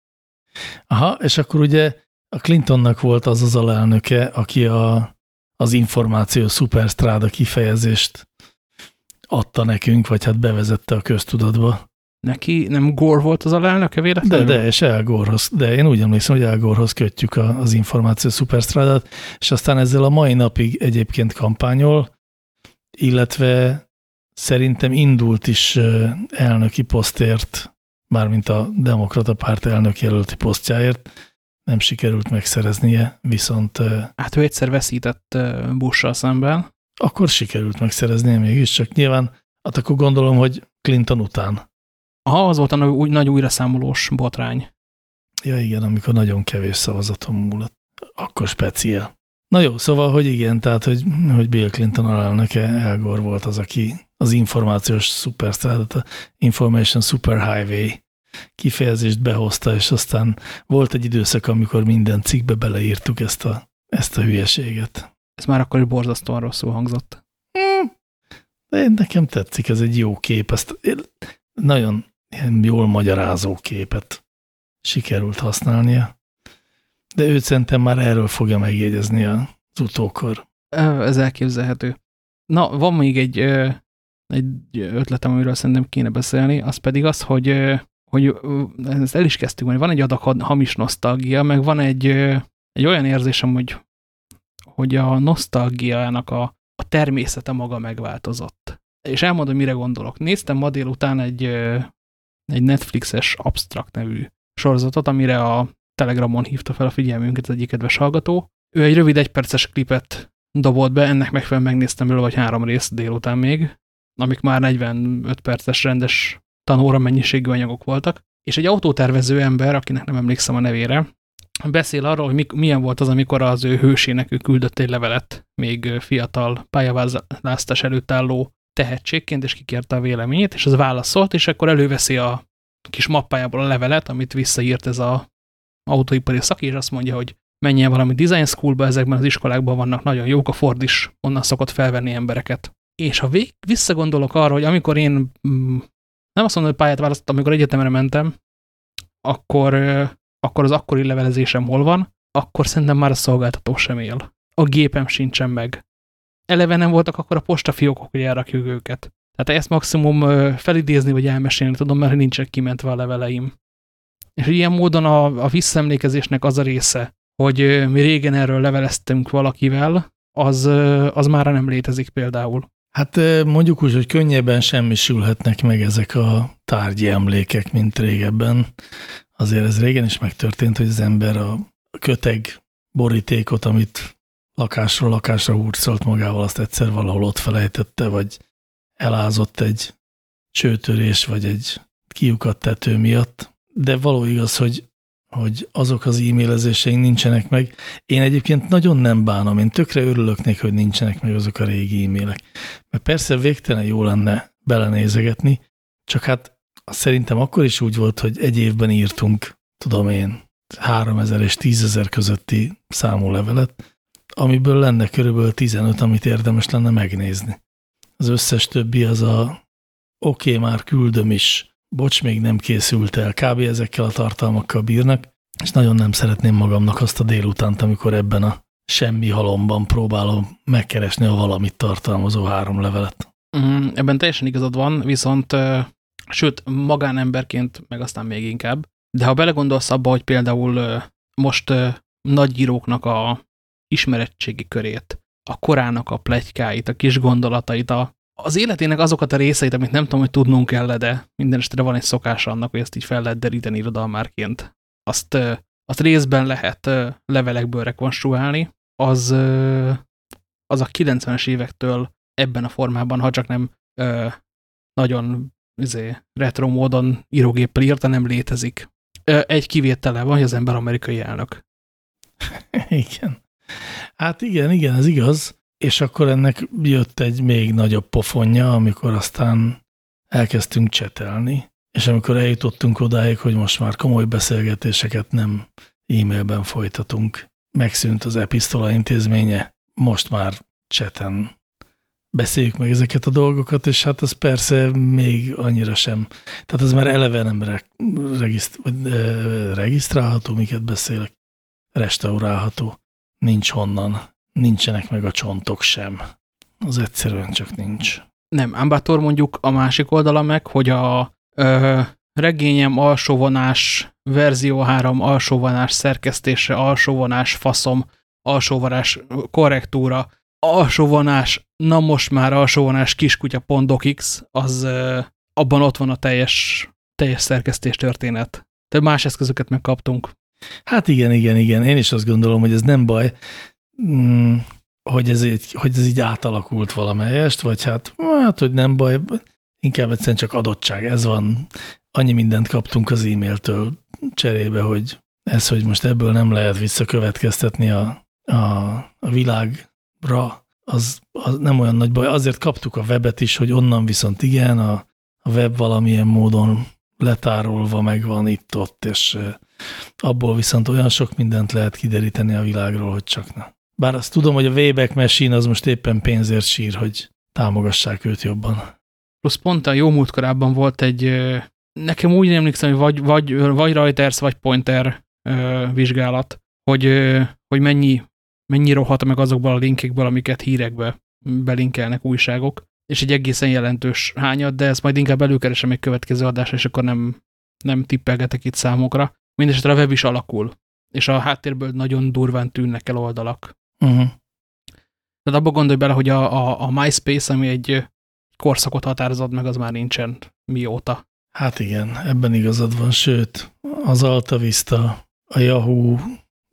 Aha, és akkor ugye a Clintonnak volt az az alelnöke, aki a, az információ szuperstráda kifejezést adta nekünk, vagy hát bevezette a köztudatba. Neki nem Gore volt az alelnöke véletlenül? De, de, és El Gorehoz, de én úgy emlékszem, hogy El Gorehoz kötjük a, az információ szuperstrádát, és aztán ezzel a mai napig egyébként kampányol, illetve szerintem indult is elnöki posztért, mármint a demokrata párt elnök jelölti posztjáért, nem sikerült megszereznie, viszont... Hát ő egyszer veszített bush szemben. Akkor sikerült megszereznie mégis, csak nyilván, hát akkor gondolom, hogy Clinton után. Aha, az volt a nagy, nagy újraszámolós botrány. Ja igen, amikor nagyon kevés szavazaton múlott. Akkor speciál. Na jó, szóval, hogy igen, tehát, hogy, hogy Bill Clinton alelnöke El Gore volt az, aki az információs szupersztrádat, a Information Superhighway kifejezést behozta, és aztán volt egy időszak, amikor minden cikkbe beleírtuk ezt a, ezt a hülyeséget. Ez már akkor is borzasztóan rosszul hangzott. Hmm. De én nekem tetszik, ez egy jó kép. Ezt nagyon jól magyarázó képet sikerült használnia. De őt szerintem már erről fogja megjegyezni az utókor. Ez elképzelhető. Na, van még egy, egy ötletem, amiről szerintem kéne beszélni, az pedig az, hogy, hogy ezt el is kezdtük, hogy van egy adag hamis nosztalgia, meg van egy, egy olyan érzésem, hogy, hogy a nosztalgiának a, a természete maga megváltozott. És elmondom, mire gondolok. Néztem ma délután egy, egy Netflixes Abstract nevű sorozatot, amire a Telegramon hívta fel a figyelmünket egyik kedves hallgató. Ő egy rövid egyperces klipet dobott be, ennek megfelelően megnéztem belőle, vagy három rész délután még, amik már 45 perces rendes tanóra mennyiségű anyagok voltak, és egy autótervező ember, akinek nem emlékszem a nevére, beszél arról, hogy milyen volt az, amikor az ő hősének ő küldött egy levelet, még fiatal pályavázláztás előtt álló tehetségként, és kikérte a véleményét, és az válaszolt, és akkor előveszi a kis mappájából a levelet, amit visszaírt ez a autóipari szaki, és azt mondja, hogy menjen valami design schoolba, ezekben az iskolákban vannak nagyon jók, a Ford is onnan szokott felvenni embereket. És ha vég, visszagondolok arra, hogy amikor én mm, nem azt mondom, hogy pályát választottam, amikor egyetemre mentem, akkor, akkor az akkori levelezésem hol van, akkor szerintem már a szolgáltató sem él. A gépem sincsen meg. Eleve nem voltak akkor a postafiókok, hogy elrakjuk őket. Tehát ezt maximum felidézni vagy elmesélni tudom, mert nincsenek kimentve a leveleim. És ilyen módon a, a visszaemlékezésnek az a része, hogy mi régen erről leveleztünk valakivel, az, az már nem létezik például. Hát mondjuk úgy, hogy könnyebben semmisülhetnek meg ezek a tárgyi emlékek, mint régebben. Azért ez régen is megtörtént, hogy az ember a köteg borítékot, amit lakásról lakásra hurcolt magával, azt egyszer valahol ott felejtette, vagy elázott egy csőtörés, vagy egy kiukat tető miatt. De való igaz, hogy hogy azok az e-mailezéseink nincsenek meg. Én egyébként nagyon nem bánom, én tökre örülök neki, hogy nincsenek meg azok a régi e-mailek. Mert persze végtelen jó lenne belenézegetni, csak hát szerintem akkor is úgy volt, hogy egy évben írtunk, tudom én, 3000 és 10.000 közötti számú levelet, amiből lenne körülbelül 15, amit érdemes lenne megnézni. Az összes többi az a oké, okay, már küldöm is, bocs, még nem készült el, kb. ezekkel a tartalmakkal bírnak, és nagyon nem szeretném magamnak azt a délutánt, amikor ebben a semmi halomban próbálom megkeresni a valamit tartalmazó három levelet. Mm, ebben teljesen igazad van, viszont sőt, magánemberként meg aztán még inkább, de ha belegondolsz abba, hogy például most nagyíróknak a ismerettségi körét, a korának a plegykáit, a kis gondolatait, a az életének azokat a részeit, amit nem tudom, hogy tudnunk kell, de minden estre van egy szokás annak, hogy ezt így fel lehet deríteni irodalmárként. Azt, azt részben lehet levelekből rekonstruálni, az, az a 90-es évektől ebben a formában, ha csak nem nagyon izé, retro módon írógéppel írta, nem létezik. Egy kivétele van, hogy az ember amerikai elnök. igen. Hát igen, igen, ez igaz. És akkor ennek jött egy még nagyobb pofonja, amikor aztán elkezdtünk csetelni, és amikor eljutottunk odáig, hogy most már komoly beszélgetéseket nem e-mailben folytatunk, megszűnt az episztola intézménye, most már cseten beszéljük meg ezeket a dolgokat, és hát az persze még annyira sem. Tehát az már eleve nem re regiszt regisztrálható, miket beszélek, restaurálható, nincs honnan nincsenek meg a csontok sem. Az egyszerűen csak nincs. Nem, Ambator mondjuk a másik oldala meg, hogy a ö, regényem alsóvonás, verzió 3 alsóvonás szerkesztése, alsóvonás faszom, alsóvonás korrektúra, alsóvonás, na most már alsóvonás kiskutya.docx, az ö, abban ott van a teljes, teljes szerkesztés történet. De más eszközöket megkaptunk. Hát igen, igen, igen. Én is azt gondolom, hogy ez nem baj. Mm, hogy ez, így, hogy ez így átalakult valamelyest, vagy hát, hát, hogy nem baj, inkább egyszerűen csak adottság, ez van. Annyi mindent kaptunk az e-mailtől cserébe, hogy ez, hogy most ebből nem lehet visszakövetkeztetni a, a, a világra, az, az nem olyan nagy baj. Azért kaptuk a webet is, hogy onnan viszont igen, a, a web valamilyen módon letárolva megvan itt-ott, és abból viszont olyan sok mindent lehet kideríteni a világról, hogy csak ne. Bár azt tudom, hogy a Wayback Machine az most éppen pénzért sír, hogy támogassák őt jobban. Plusz pont a jó múltkorában volt egy, nekem úgy emlékszem, hogy vagy, vagy, vagy Reuters, vagy Pointer vizsgálat, hogy, hogy mennyi, mennyi rohat meg azokból a linkekből, amiket hírekbe belinkelnek újságok, és egy egészen jelentős hányad, de ezt majd inkább előkeresem egy következő adásra, és akkor nem, nem tippelgetek itt számokra. Mindenesetre a web is alakul, és a háttérből nagyon durván tűnnek el oldalak. Uh -huh. Tehát abba gondolj bele, hogy a, a, a MySpace, ami egy korszakot határozott meg, az már nincsen mióta. Hát igen, ebben igazad van, sőt, az Alta Vista, a Yahoo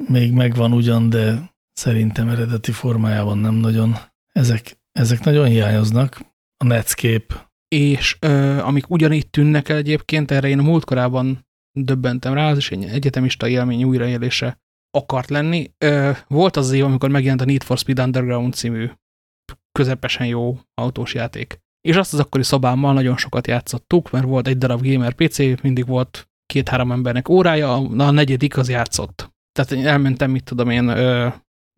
még megvan ugyan, de szerintem eredeti formájában nem nagyon. Ezek, ezek nagyon hiányoznak. A Netscape. És ö, amik ugyanígy tűnnek el egyébként, erre én a múltkorában döbbentem rá, az is egy egyetemista élmény újraélése akart lenni. Volt az év, amikor megjelent a Need for Speed Underground című közepesen jó autós játék. És azt az akkori szobámmal nagyon sokat játszottuk, mert volt egy darab gamer PC, mindig volt két-három embernek órája, a negyedik az játszott. Tehát én elmentem, mit tudom én,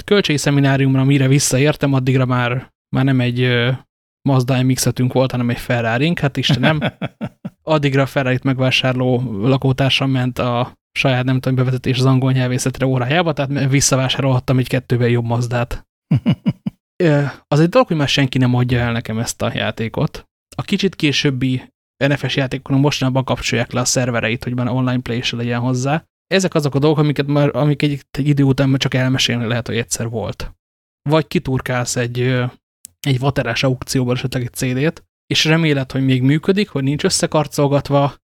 költségi szemináriumra, mire visszaértem, addigra már, már nem egy Mazda mx volt, hanem egy ferrari hát Istenem. Addigra a ferrari megvásárló lakótársam ment a saját, nem tudom, bevezetés az angol nyelvészetre órájába, tehát visszavásárolhattam egy kettővel jobb Mazdát. az egy dolog, hogy már senki nem adja el nekem ezt a játékot. A kicsit későbbi NFS játékokon mostanában kapcsolják le a szervereit, hogy már online play is legyen hozzá. Ezek azok a dolgok, amiket már, amik egy, egy idő után csak elmesélni lehet, hogy egyszer volt. Vagy kiturkálsz egy, egy vaterás aukcióban esetleg egy CD-t, és reméled, hogy még működik, hogy nincs összekarcolgatva,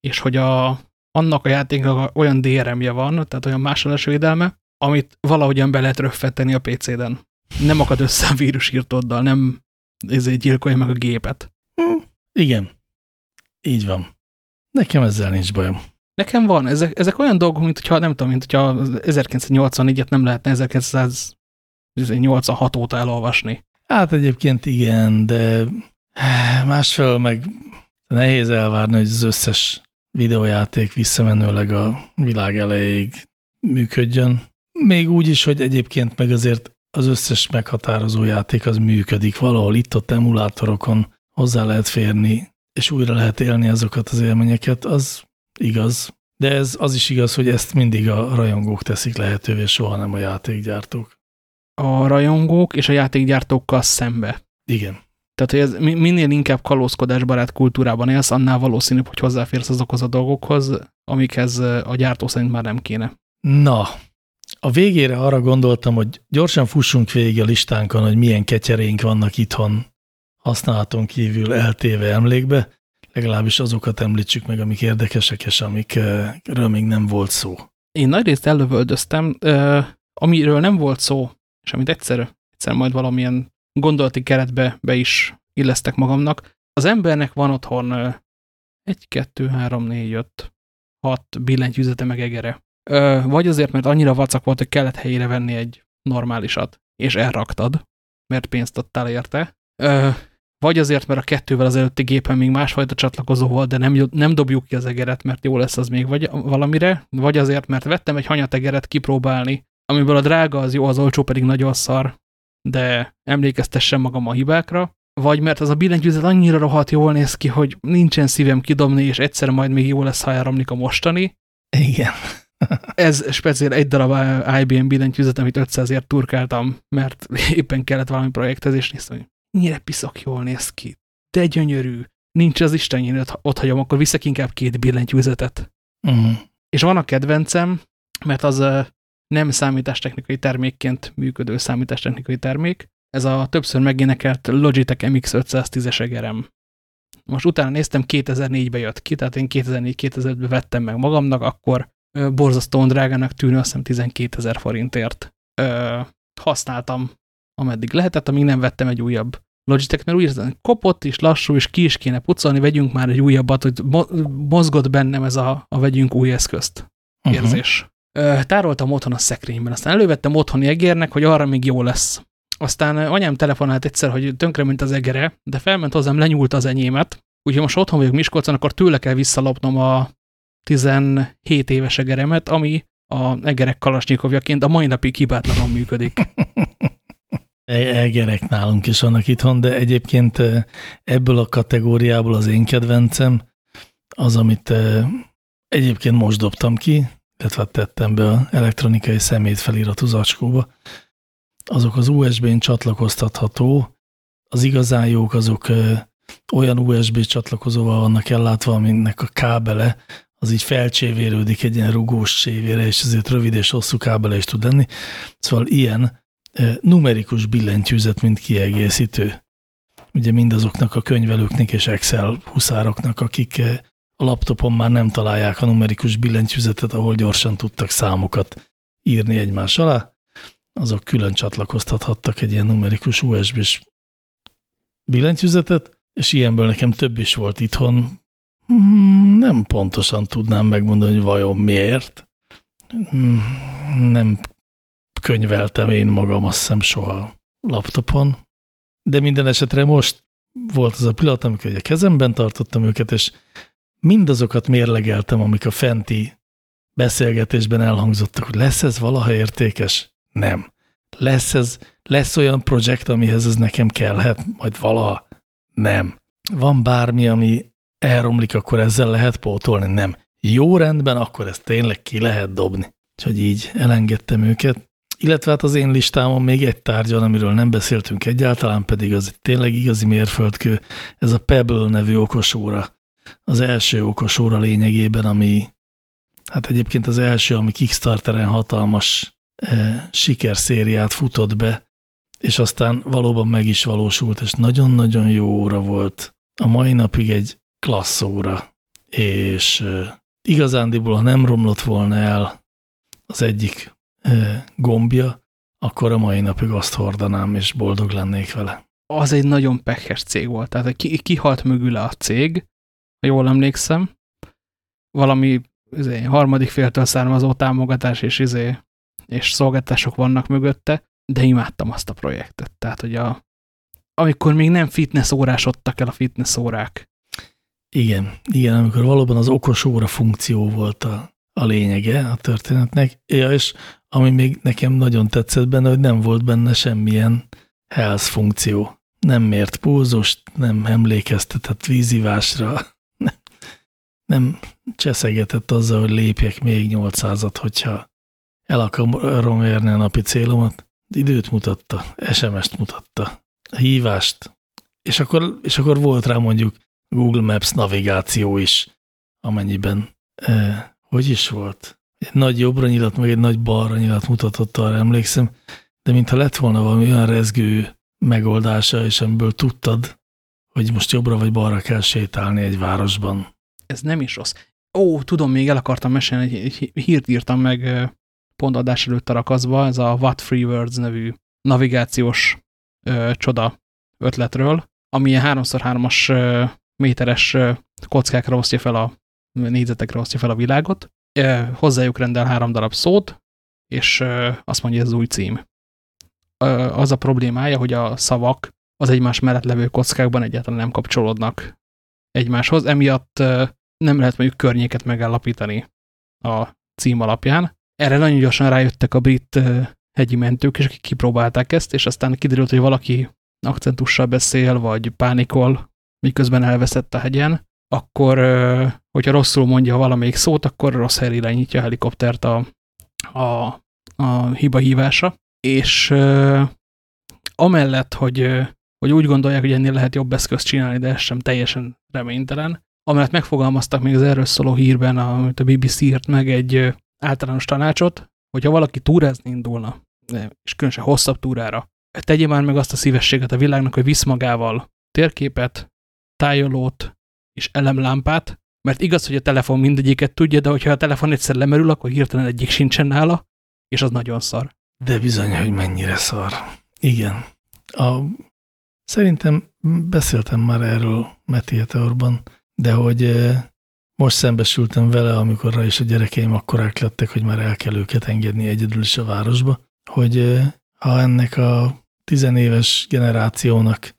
és hogy a, annak a játéknak olyan DRM-je van, tehát olyan másolás védelme, amit valahogyan be lehet röffetteni a PC-den. Nem akad össze a vírusírtóddal, nem ezért gyilkolja meg a gépet. Hm, igen. Így van. Nekem ezzel nincs bajom. Nekem van. Ezek, ezek olyan dolgok, mint hogyha, nem tudom, mint hogyha 1984-et nem lehetne 1986 óta elolvasni. Hát egyébként igen, de másfél meg nehéz elvárni, hogy az összes videójáték visszamenőleg a világ elejéig működjön. Még úgy is, hogy egyébként meg azért az összes meghatározó játék az működik. Valahol itt-ott emulátorokon hozzá lehet férni, és újra lehet élni azokat az élményeket, az igaz. De ez az is igaz, hogy ezt mindig a rajongók teszik lehetővé, soha nem a játékgyártók. A rajongók és a játékgyártókkal szembe. Igen. Tehát, hogy ez minél inkább kalózkodásbarát kultúrában élsz, annál valószínűbb, hogy hozzáférsz azokhoz a dolgokhoz, amikhez a gyártó szerint már nem kéne. Na, a végére arra gondoltam, hogy gyorsan fussunk végig a listánkon, hogy milyen ketyerénk vannak itthon használaton kívül eltéve emlékbe, legalábbis azokat említsük meg, amik érdekesek, és amikről még nem volt szó. Én nagy részt ellövöldöztem, amiről nem volt szó, és amit egyszer, egyszer majd valamilyen gondolati keretbe be is illesztek magamnak. Az embernek van otthon egy, kettő, három, négy, öt, hat billentyűzete meg egere. Vagy azért, mert annyira vacak volt, hogy kellett helyére venni egy normálisat, és elraktad, mert pénzt adtál érte. Vagy azért, mert a kettővel az előtti gépen még másfajta csatlakozó volt, de nem, nem dobjuk ki az egeret, mert jó lesz az még vagy valamire. Vagy azért, mert vettem egy hanyategeret kipróbálni, amiből a drága az jó, az olcsó pedig nagyon szar, de emlékeztessem magam a hibákra, vagy mert az a billentyűzet annyira rohadt jól néz ki, hogy nincsen szívem kidobni, és egyszer majd még jó lesz, ha elramlik a mostani. Igen. Ez speciál egy darab IBM billentyűzet, amit 500-ért turkáltam, mert éppen kellett valami projekthez, és néztem, hogy ennyire piszok jól néz ki, de gyönyörű, nincs az Isten, ott hagyom, akkor viszek inkább két billentyűzetet. Uh mhm. -huh. És van a kedvencem, mert az nem számítástechnikai termékként működő számítástechnikai termék. Ez a többször megénekelt Logitech MX510-es egerem. Most utána néztem, 2004-be jött ki, tehát én 2004-2005-ben vettem meg magamnak, akkor borzasztóan drágának tűnő, azt hiszem 12 ezer forintért. Ö, használtam, ameddig lehetett, amíg nem vettem egy újabb Logitech, mert úgy érzem, kopott és lassú, és ki is kéne pucolni, vegyünk már egy újabbat, hogy mozgott bennem ez a, a vegyünk új eszközt mhm. érzés. Uh -huh tároltam otthon a szekrényben, aztán elővettem otthoni egérnek, hogy arra még jó lesz. Aztán anyám telefonált egyszer, hogy tönkrement az egere, de felment hozzám, lenyúlt az enyémet, úgyhogy most otthon vagyok Miskolcon, akkor tőle kell visszalopnom a 17 éves egeremet, ami a egerek kalasnyikovjaként a mai napig hibátlanon működik. E- egerek nálunk is vannak itthon, de egyébként ebből a kategóriából az én kedvencem az, amit egyébként most dobtam ki, illetve tettem be a elektronikai szemét feliratú zacskóba, azok az USB-n csatlakoztatható, az igazán jók azok olyan USB csatlakozóval vannak ellátva, aminek a kábele az így felcsévérődik egy ilyen rugós csévére, és ezért rövid és hosszú kábele is tud lenni. Szóval ilyen numerikus billentyűzet, mint kiegészítő. Ugye mindazoknak a könyvelőknek és Excel huszároknak, akik a laptopon már nem találják a numerikus billentyűzetet, ahol gyorsan tudtak számokat írni egymás alá, azok külön csatlakoztathattak egy ilyen numerikus USB-s billentyűzetet, és ilyenből nekem több is volt itthon. Hmm, nem pontosan tudnám megmondani, hogy vajon miért. Hmm, nem könyveltem én magam, azt hiszem soha laptopon, de minden esetre most volt az a pillanat, amikor a kezemben tartottam őket, és mindazokat mérlegeltem, amik a fenti beszélgetésben elhangzottak, hogy lesz ez valaha értékes? Nem. Lesz ez, lesz olyan projekt, amihez ez nekem kellhet, majd valaha? Nem. Van bármi, ami elromlik, akkor ezzel lehet pótolni? Nem. Jó rendben, akkor ezt tényleg ki lehet dobni. Úgyhogy így elengedtem őket. Illetve hát az én listámon még egy tárgyan, amiről nem beszéltünk egyáltalán, pedig az tényleg igazi mérföldkő, ez a Pebble nevű okosóra az első okos óra lényegében, ami hát egyébként az első, ami Kickstarteren hatalmas e, sikerszériát futott be, és aztán valóban meg is valósult, és nagyon-nagyon jó óra volt. A mai napig egy klassz óra, és e, igazándiból, ha nem romlott volna el az egyik e, gombja, akkor a mai napig azt hordanám, és boldog lennék vele. Az egy nagyon pehes cég volt, tehát ki, kihalt mögül a cég, ha jól emlékszem. Valami izé, harmadik féltől származó támogatás és, izé, és szolgáltások vannak mögötte, de imádtam azt a projektet. Tehát, hogy a, amikor még nem fitness órásodtak el a fitness órák. Igen, igen, amikor valóban az okos óra funkció volt a, a lényege a történetnek, ja, és ami még nekem nagyon tetszett benne, hogy nem volt benne semmilyen health funkció. Nem mért pulzust, nem emlékeztetett vízivásra, nem cseszegetett azzal, hogy lépjek még 800-at, hogyha el akarom érni a napi célomat. Időt mutatta, SMS-t mutatta, hívást, és akkor, és akkor volt rá mondjuk Google Maps navigáció is, amennyiben, eh, hogy is volt? Egy nagy jobbra nyilat, meg egy nagy balra nyilat mutatott, arra emlékszem, de mintha lett volna valami olyan rezgő megoldása, és amiből tudtad, hogy most jobbra vagy balra kell sétálni egy városban ez nem is rossz. Ó, tudom, még el akartam mesélni, egy hírt írtam meg pont adás előtt a rakaszba, ez a What Free Words nevű navigációs ö, csoda ötletről, ami ilyen 3x3-as méteres kockákra osztja fel a négyzetekre osztja fel a világot. Ö, hozzájuk rendel három darab szót, és ö, azt mondja, ez az új cím. Ö, az a problémája, hogy a szavak az egymás mellett levő kockákban egyáltalán nem kapcsolódnak egymáshoz, emiatt nem lehet mondjuk környéket megállapítani a cím alapján. Erre nagyon gyorsan rájöttek a brit hegyi mentők, és akik kipróbálták ezt, és aztán kiderült, hogy valaki akcentussal beszél, vagy pánikol, miközben elveszett a hegyen, akkor, hogyha rosszul mondja valamelyik szót, akkor rossz helyre irányítja a helikoptert a, a, a hiba hívása. És amellett, hogy hogy úgy gondolják, hogy ennél lehet jobb eszközt csinálni, de ez sem teljesen reménytelen. Amellett megfogalmaztak még az erről szóló hírben, amit a BBC írt meg egy általános tanácsot, hogyha valaki túrázni indulna, és különösen hosszabb túrára, tegye már meg azt a szívességet a világnak, hogy visz magával térképet, tájolót és elemlámpát, mert igaz, hogy a telefon mindegyiket tudja, de hogyha a telefon egyszer lemerül, akkor hirtelen egyik sincsen nála, és az nagyon szar. De bizony, hogy mennyire szar. Igen. A Szerintem beszéltem már erről Meti Heteorban, de hogy most szembesültem vele, amikor rá is a gyerekeim akkorák lettek, hogy már el kell őket engedni egyedül is a városba, hogy ha ennek a tizenéves generációnak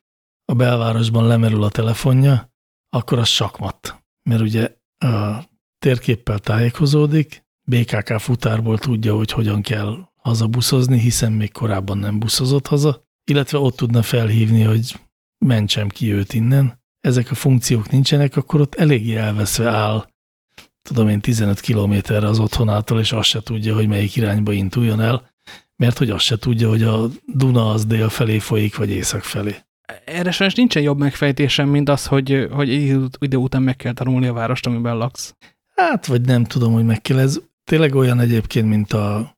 a belvárosban lemerül a telefonja, akkor az sakmat. Mert ugye a térképpel tájékozódik, BKK futárból tudja, hogy hogyan kell hazabuszozni, hiszen még korábban nem buszozott haza, illetve ott tudna felhívni, hogy mentsem ki őt innen. Ezek a funkciók nincsenek, akkor ott eléggé elveszve áll, tudom én, 15 kilométerre az otthonától, és azt se tudja, hogy melyik irányba intuljon el, mert hogy azt se tudja, hogy a Duna az dél felé folyik, vagy észak felé. Erre sajnos nincsen jobb megfejtésem, mint az, hogy, hogy idő után meg kell tanulni a várost, amiben laksz. Hát, vagy nem tudom, hogy meg kell. Ez tényleg olyan egyébként, mint a,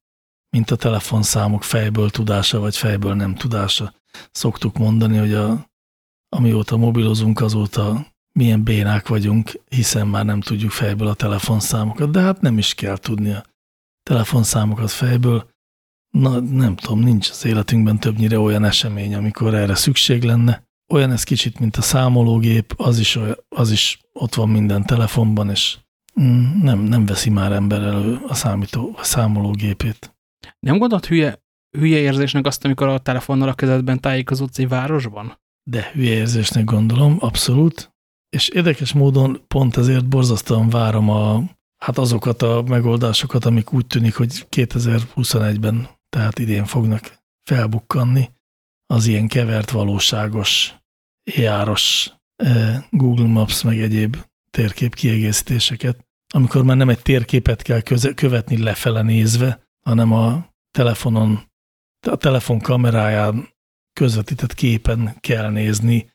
mint a telefonszámok fejből tudása, vagy fejből nem tudása. Szoktuk mondani, hogy a, amióta mobilozunk, azóta milyen bénák vagyunk, hiszen már nem tudjuk fejből a telefonszámokat, de hát nem is kell tudni a telefonszámokat fejből. Na, nem tudom, nincs az életünkben többnyire olyan esemény, amikor erre szükség lenne. Olyan ez kicsit, mint a számológép, az is, olyan, az is ott van minden telefonban, és mm, nem, nem veszi már ember elő a, számító, a számológépét. Nem gondolt hülye, hülye érzésnek azt, amikor a telefonnal a kezedben tájékozódsz egy városban? De hülye érzésnek gondolom, abszolút. És érdekes módon pont ezért borzasztóan várom a, hát azokat a megoldásokat, amik úgy tűnik, hogy 2021-ben, tehát idén fognak felbukkanni, az ilyen kevert valóságos, járos eh, Google Maps meg egyéb térkép kiegészítéseket, amikor már nem egy térképet kell követni lefele nézve, hanem a telefonon, a telefon kameráján közvetített képen kell nézni,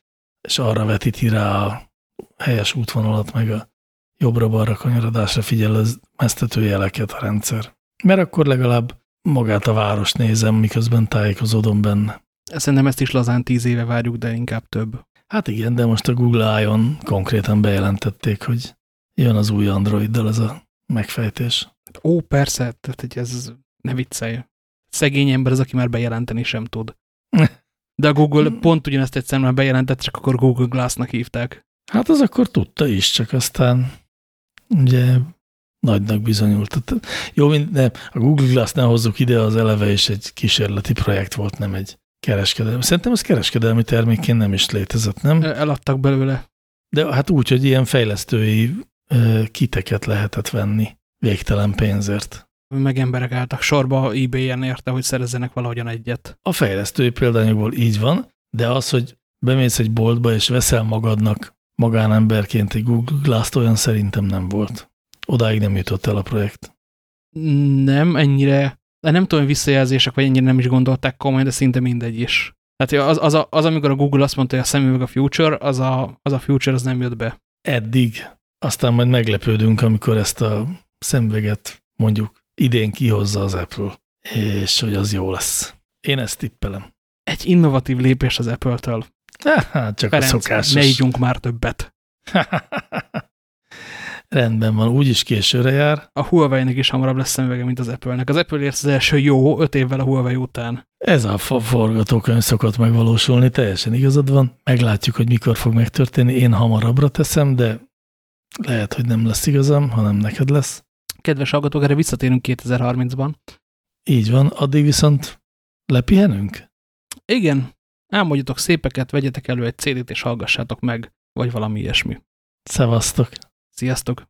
és arra vetíti rá a helyes útvonalat, meg a jobbra-balra kanyarodásra figyelmeztető jeleket a rendszer. Mert akkor legalább magát a város nézem, miközben tájékozódom benne. Szerintem ezt is lazán tíz éve várjuk, de inkább több. Hát igen, de most a Google Ion konkrétan bejelentették, hogy jön az új Androiddal ez a megfejtés. Ó, persze, tehát hogy ez ne viccelj. Szegény ember az, aki már bejelenteni sem tud. De a Google pont ugyanezt egyszer már bejelentett, csak akkor Google Glass-nak hívták. Hát az akkor tudta is, csak aztán ugye nagynak bizonyult. Jó, nem, a Google Glass ne hozzuk ide, az eleve is egy kísérleti projekt volt, nem egy kereskedelmi. Szerintem ez kereskedelmi termékként nem is létezett, nem? Eladtak belőle. De hát úgy, hogy ilyen fejlesztői kiteket lehetett venni végtelen pénzért. Meg emberek álltak sorba eBay-en érte, hogy szerezzenek valahogyan egyet. A fejlesztői példányokból így van, de az, hogy bemész egy boltba és veszel magadnak magánemberként egy Google Glass-t, olyan szerintem nem volt. Odáig nem jutott el a projekt. Nem, ennyire, nem tudom, visszajelzések, vagy ennyire nem is gondolták komolyan, de szinte mindegy is. Tehát az, az, az, amikor a Google azt mondta, hogy a szemüveg a future, az a, az a future az nem jött be. Eddig. Aztán majd meglepődünk, amikor ezt a szemüveget mondjuk idén kihozza az Apple, és hogy az jó lesz. Én ezt tippelem. Egy innovatív lépés az Apple-től. Hát csak Ferenc, a szokásos. ne ígyunk már többet. Rendben van, úgyis későre jár. A Huawei-nek is hamarabb lesz szemüvege, mint az Apple-nek. Az Apple érsz az első jó öt évvel a Huawei után. Ez a forgatókönyv szokott megvalósulni, teljesen igazad van. Meglátjuk, hogy mikor fog megtörténni. Én hamarabbra teszem, de lehet, hogy nem lesz igazam, hanem neked lesz. Kedves hallgatók, erre visszatérünk 2030-ban. Így van, addig viszont lepihenünk? Igen, Álmodjatok szépeket, vegyetek elő egy CD-t és hallgassátok meg, vagy valami ilyesmi. Szevasztok! Sziasztok!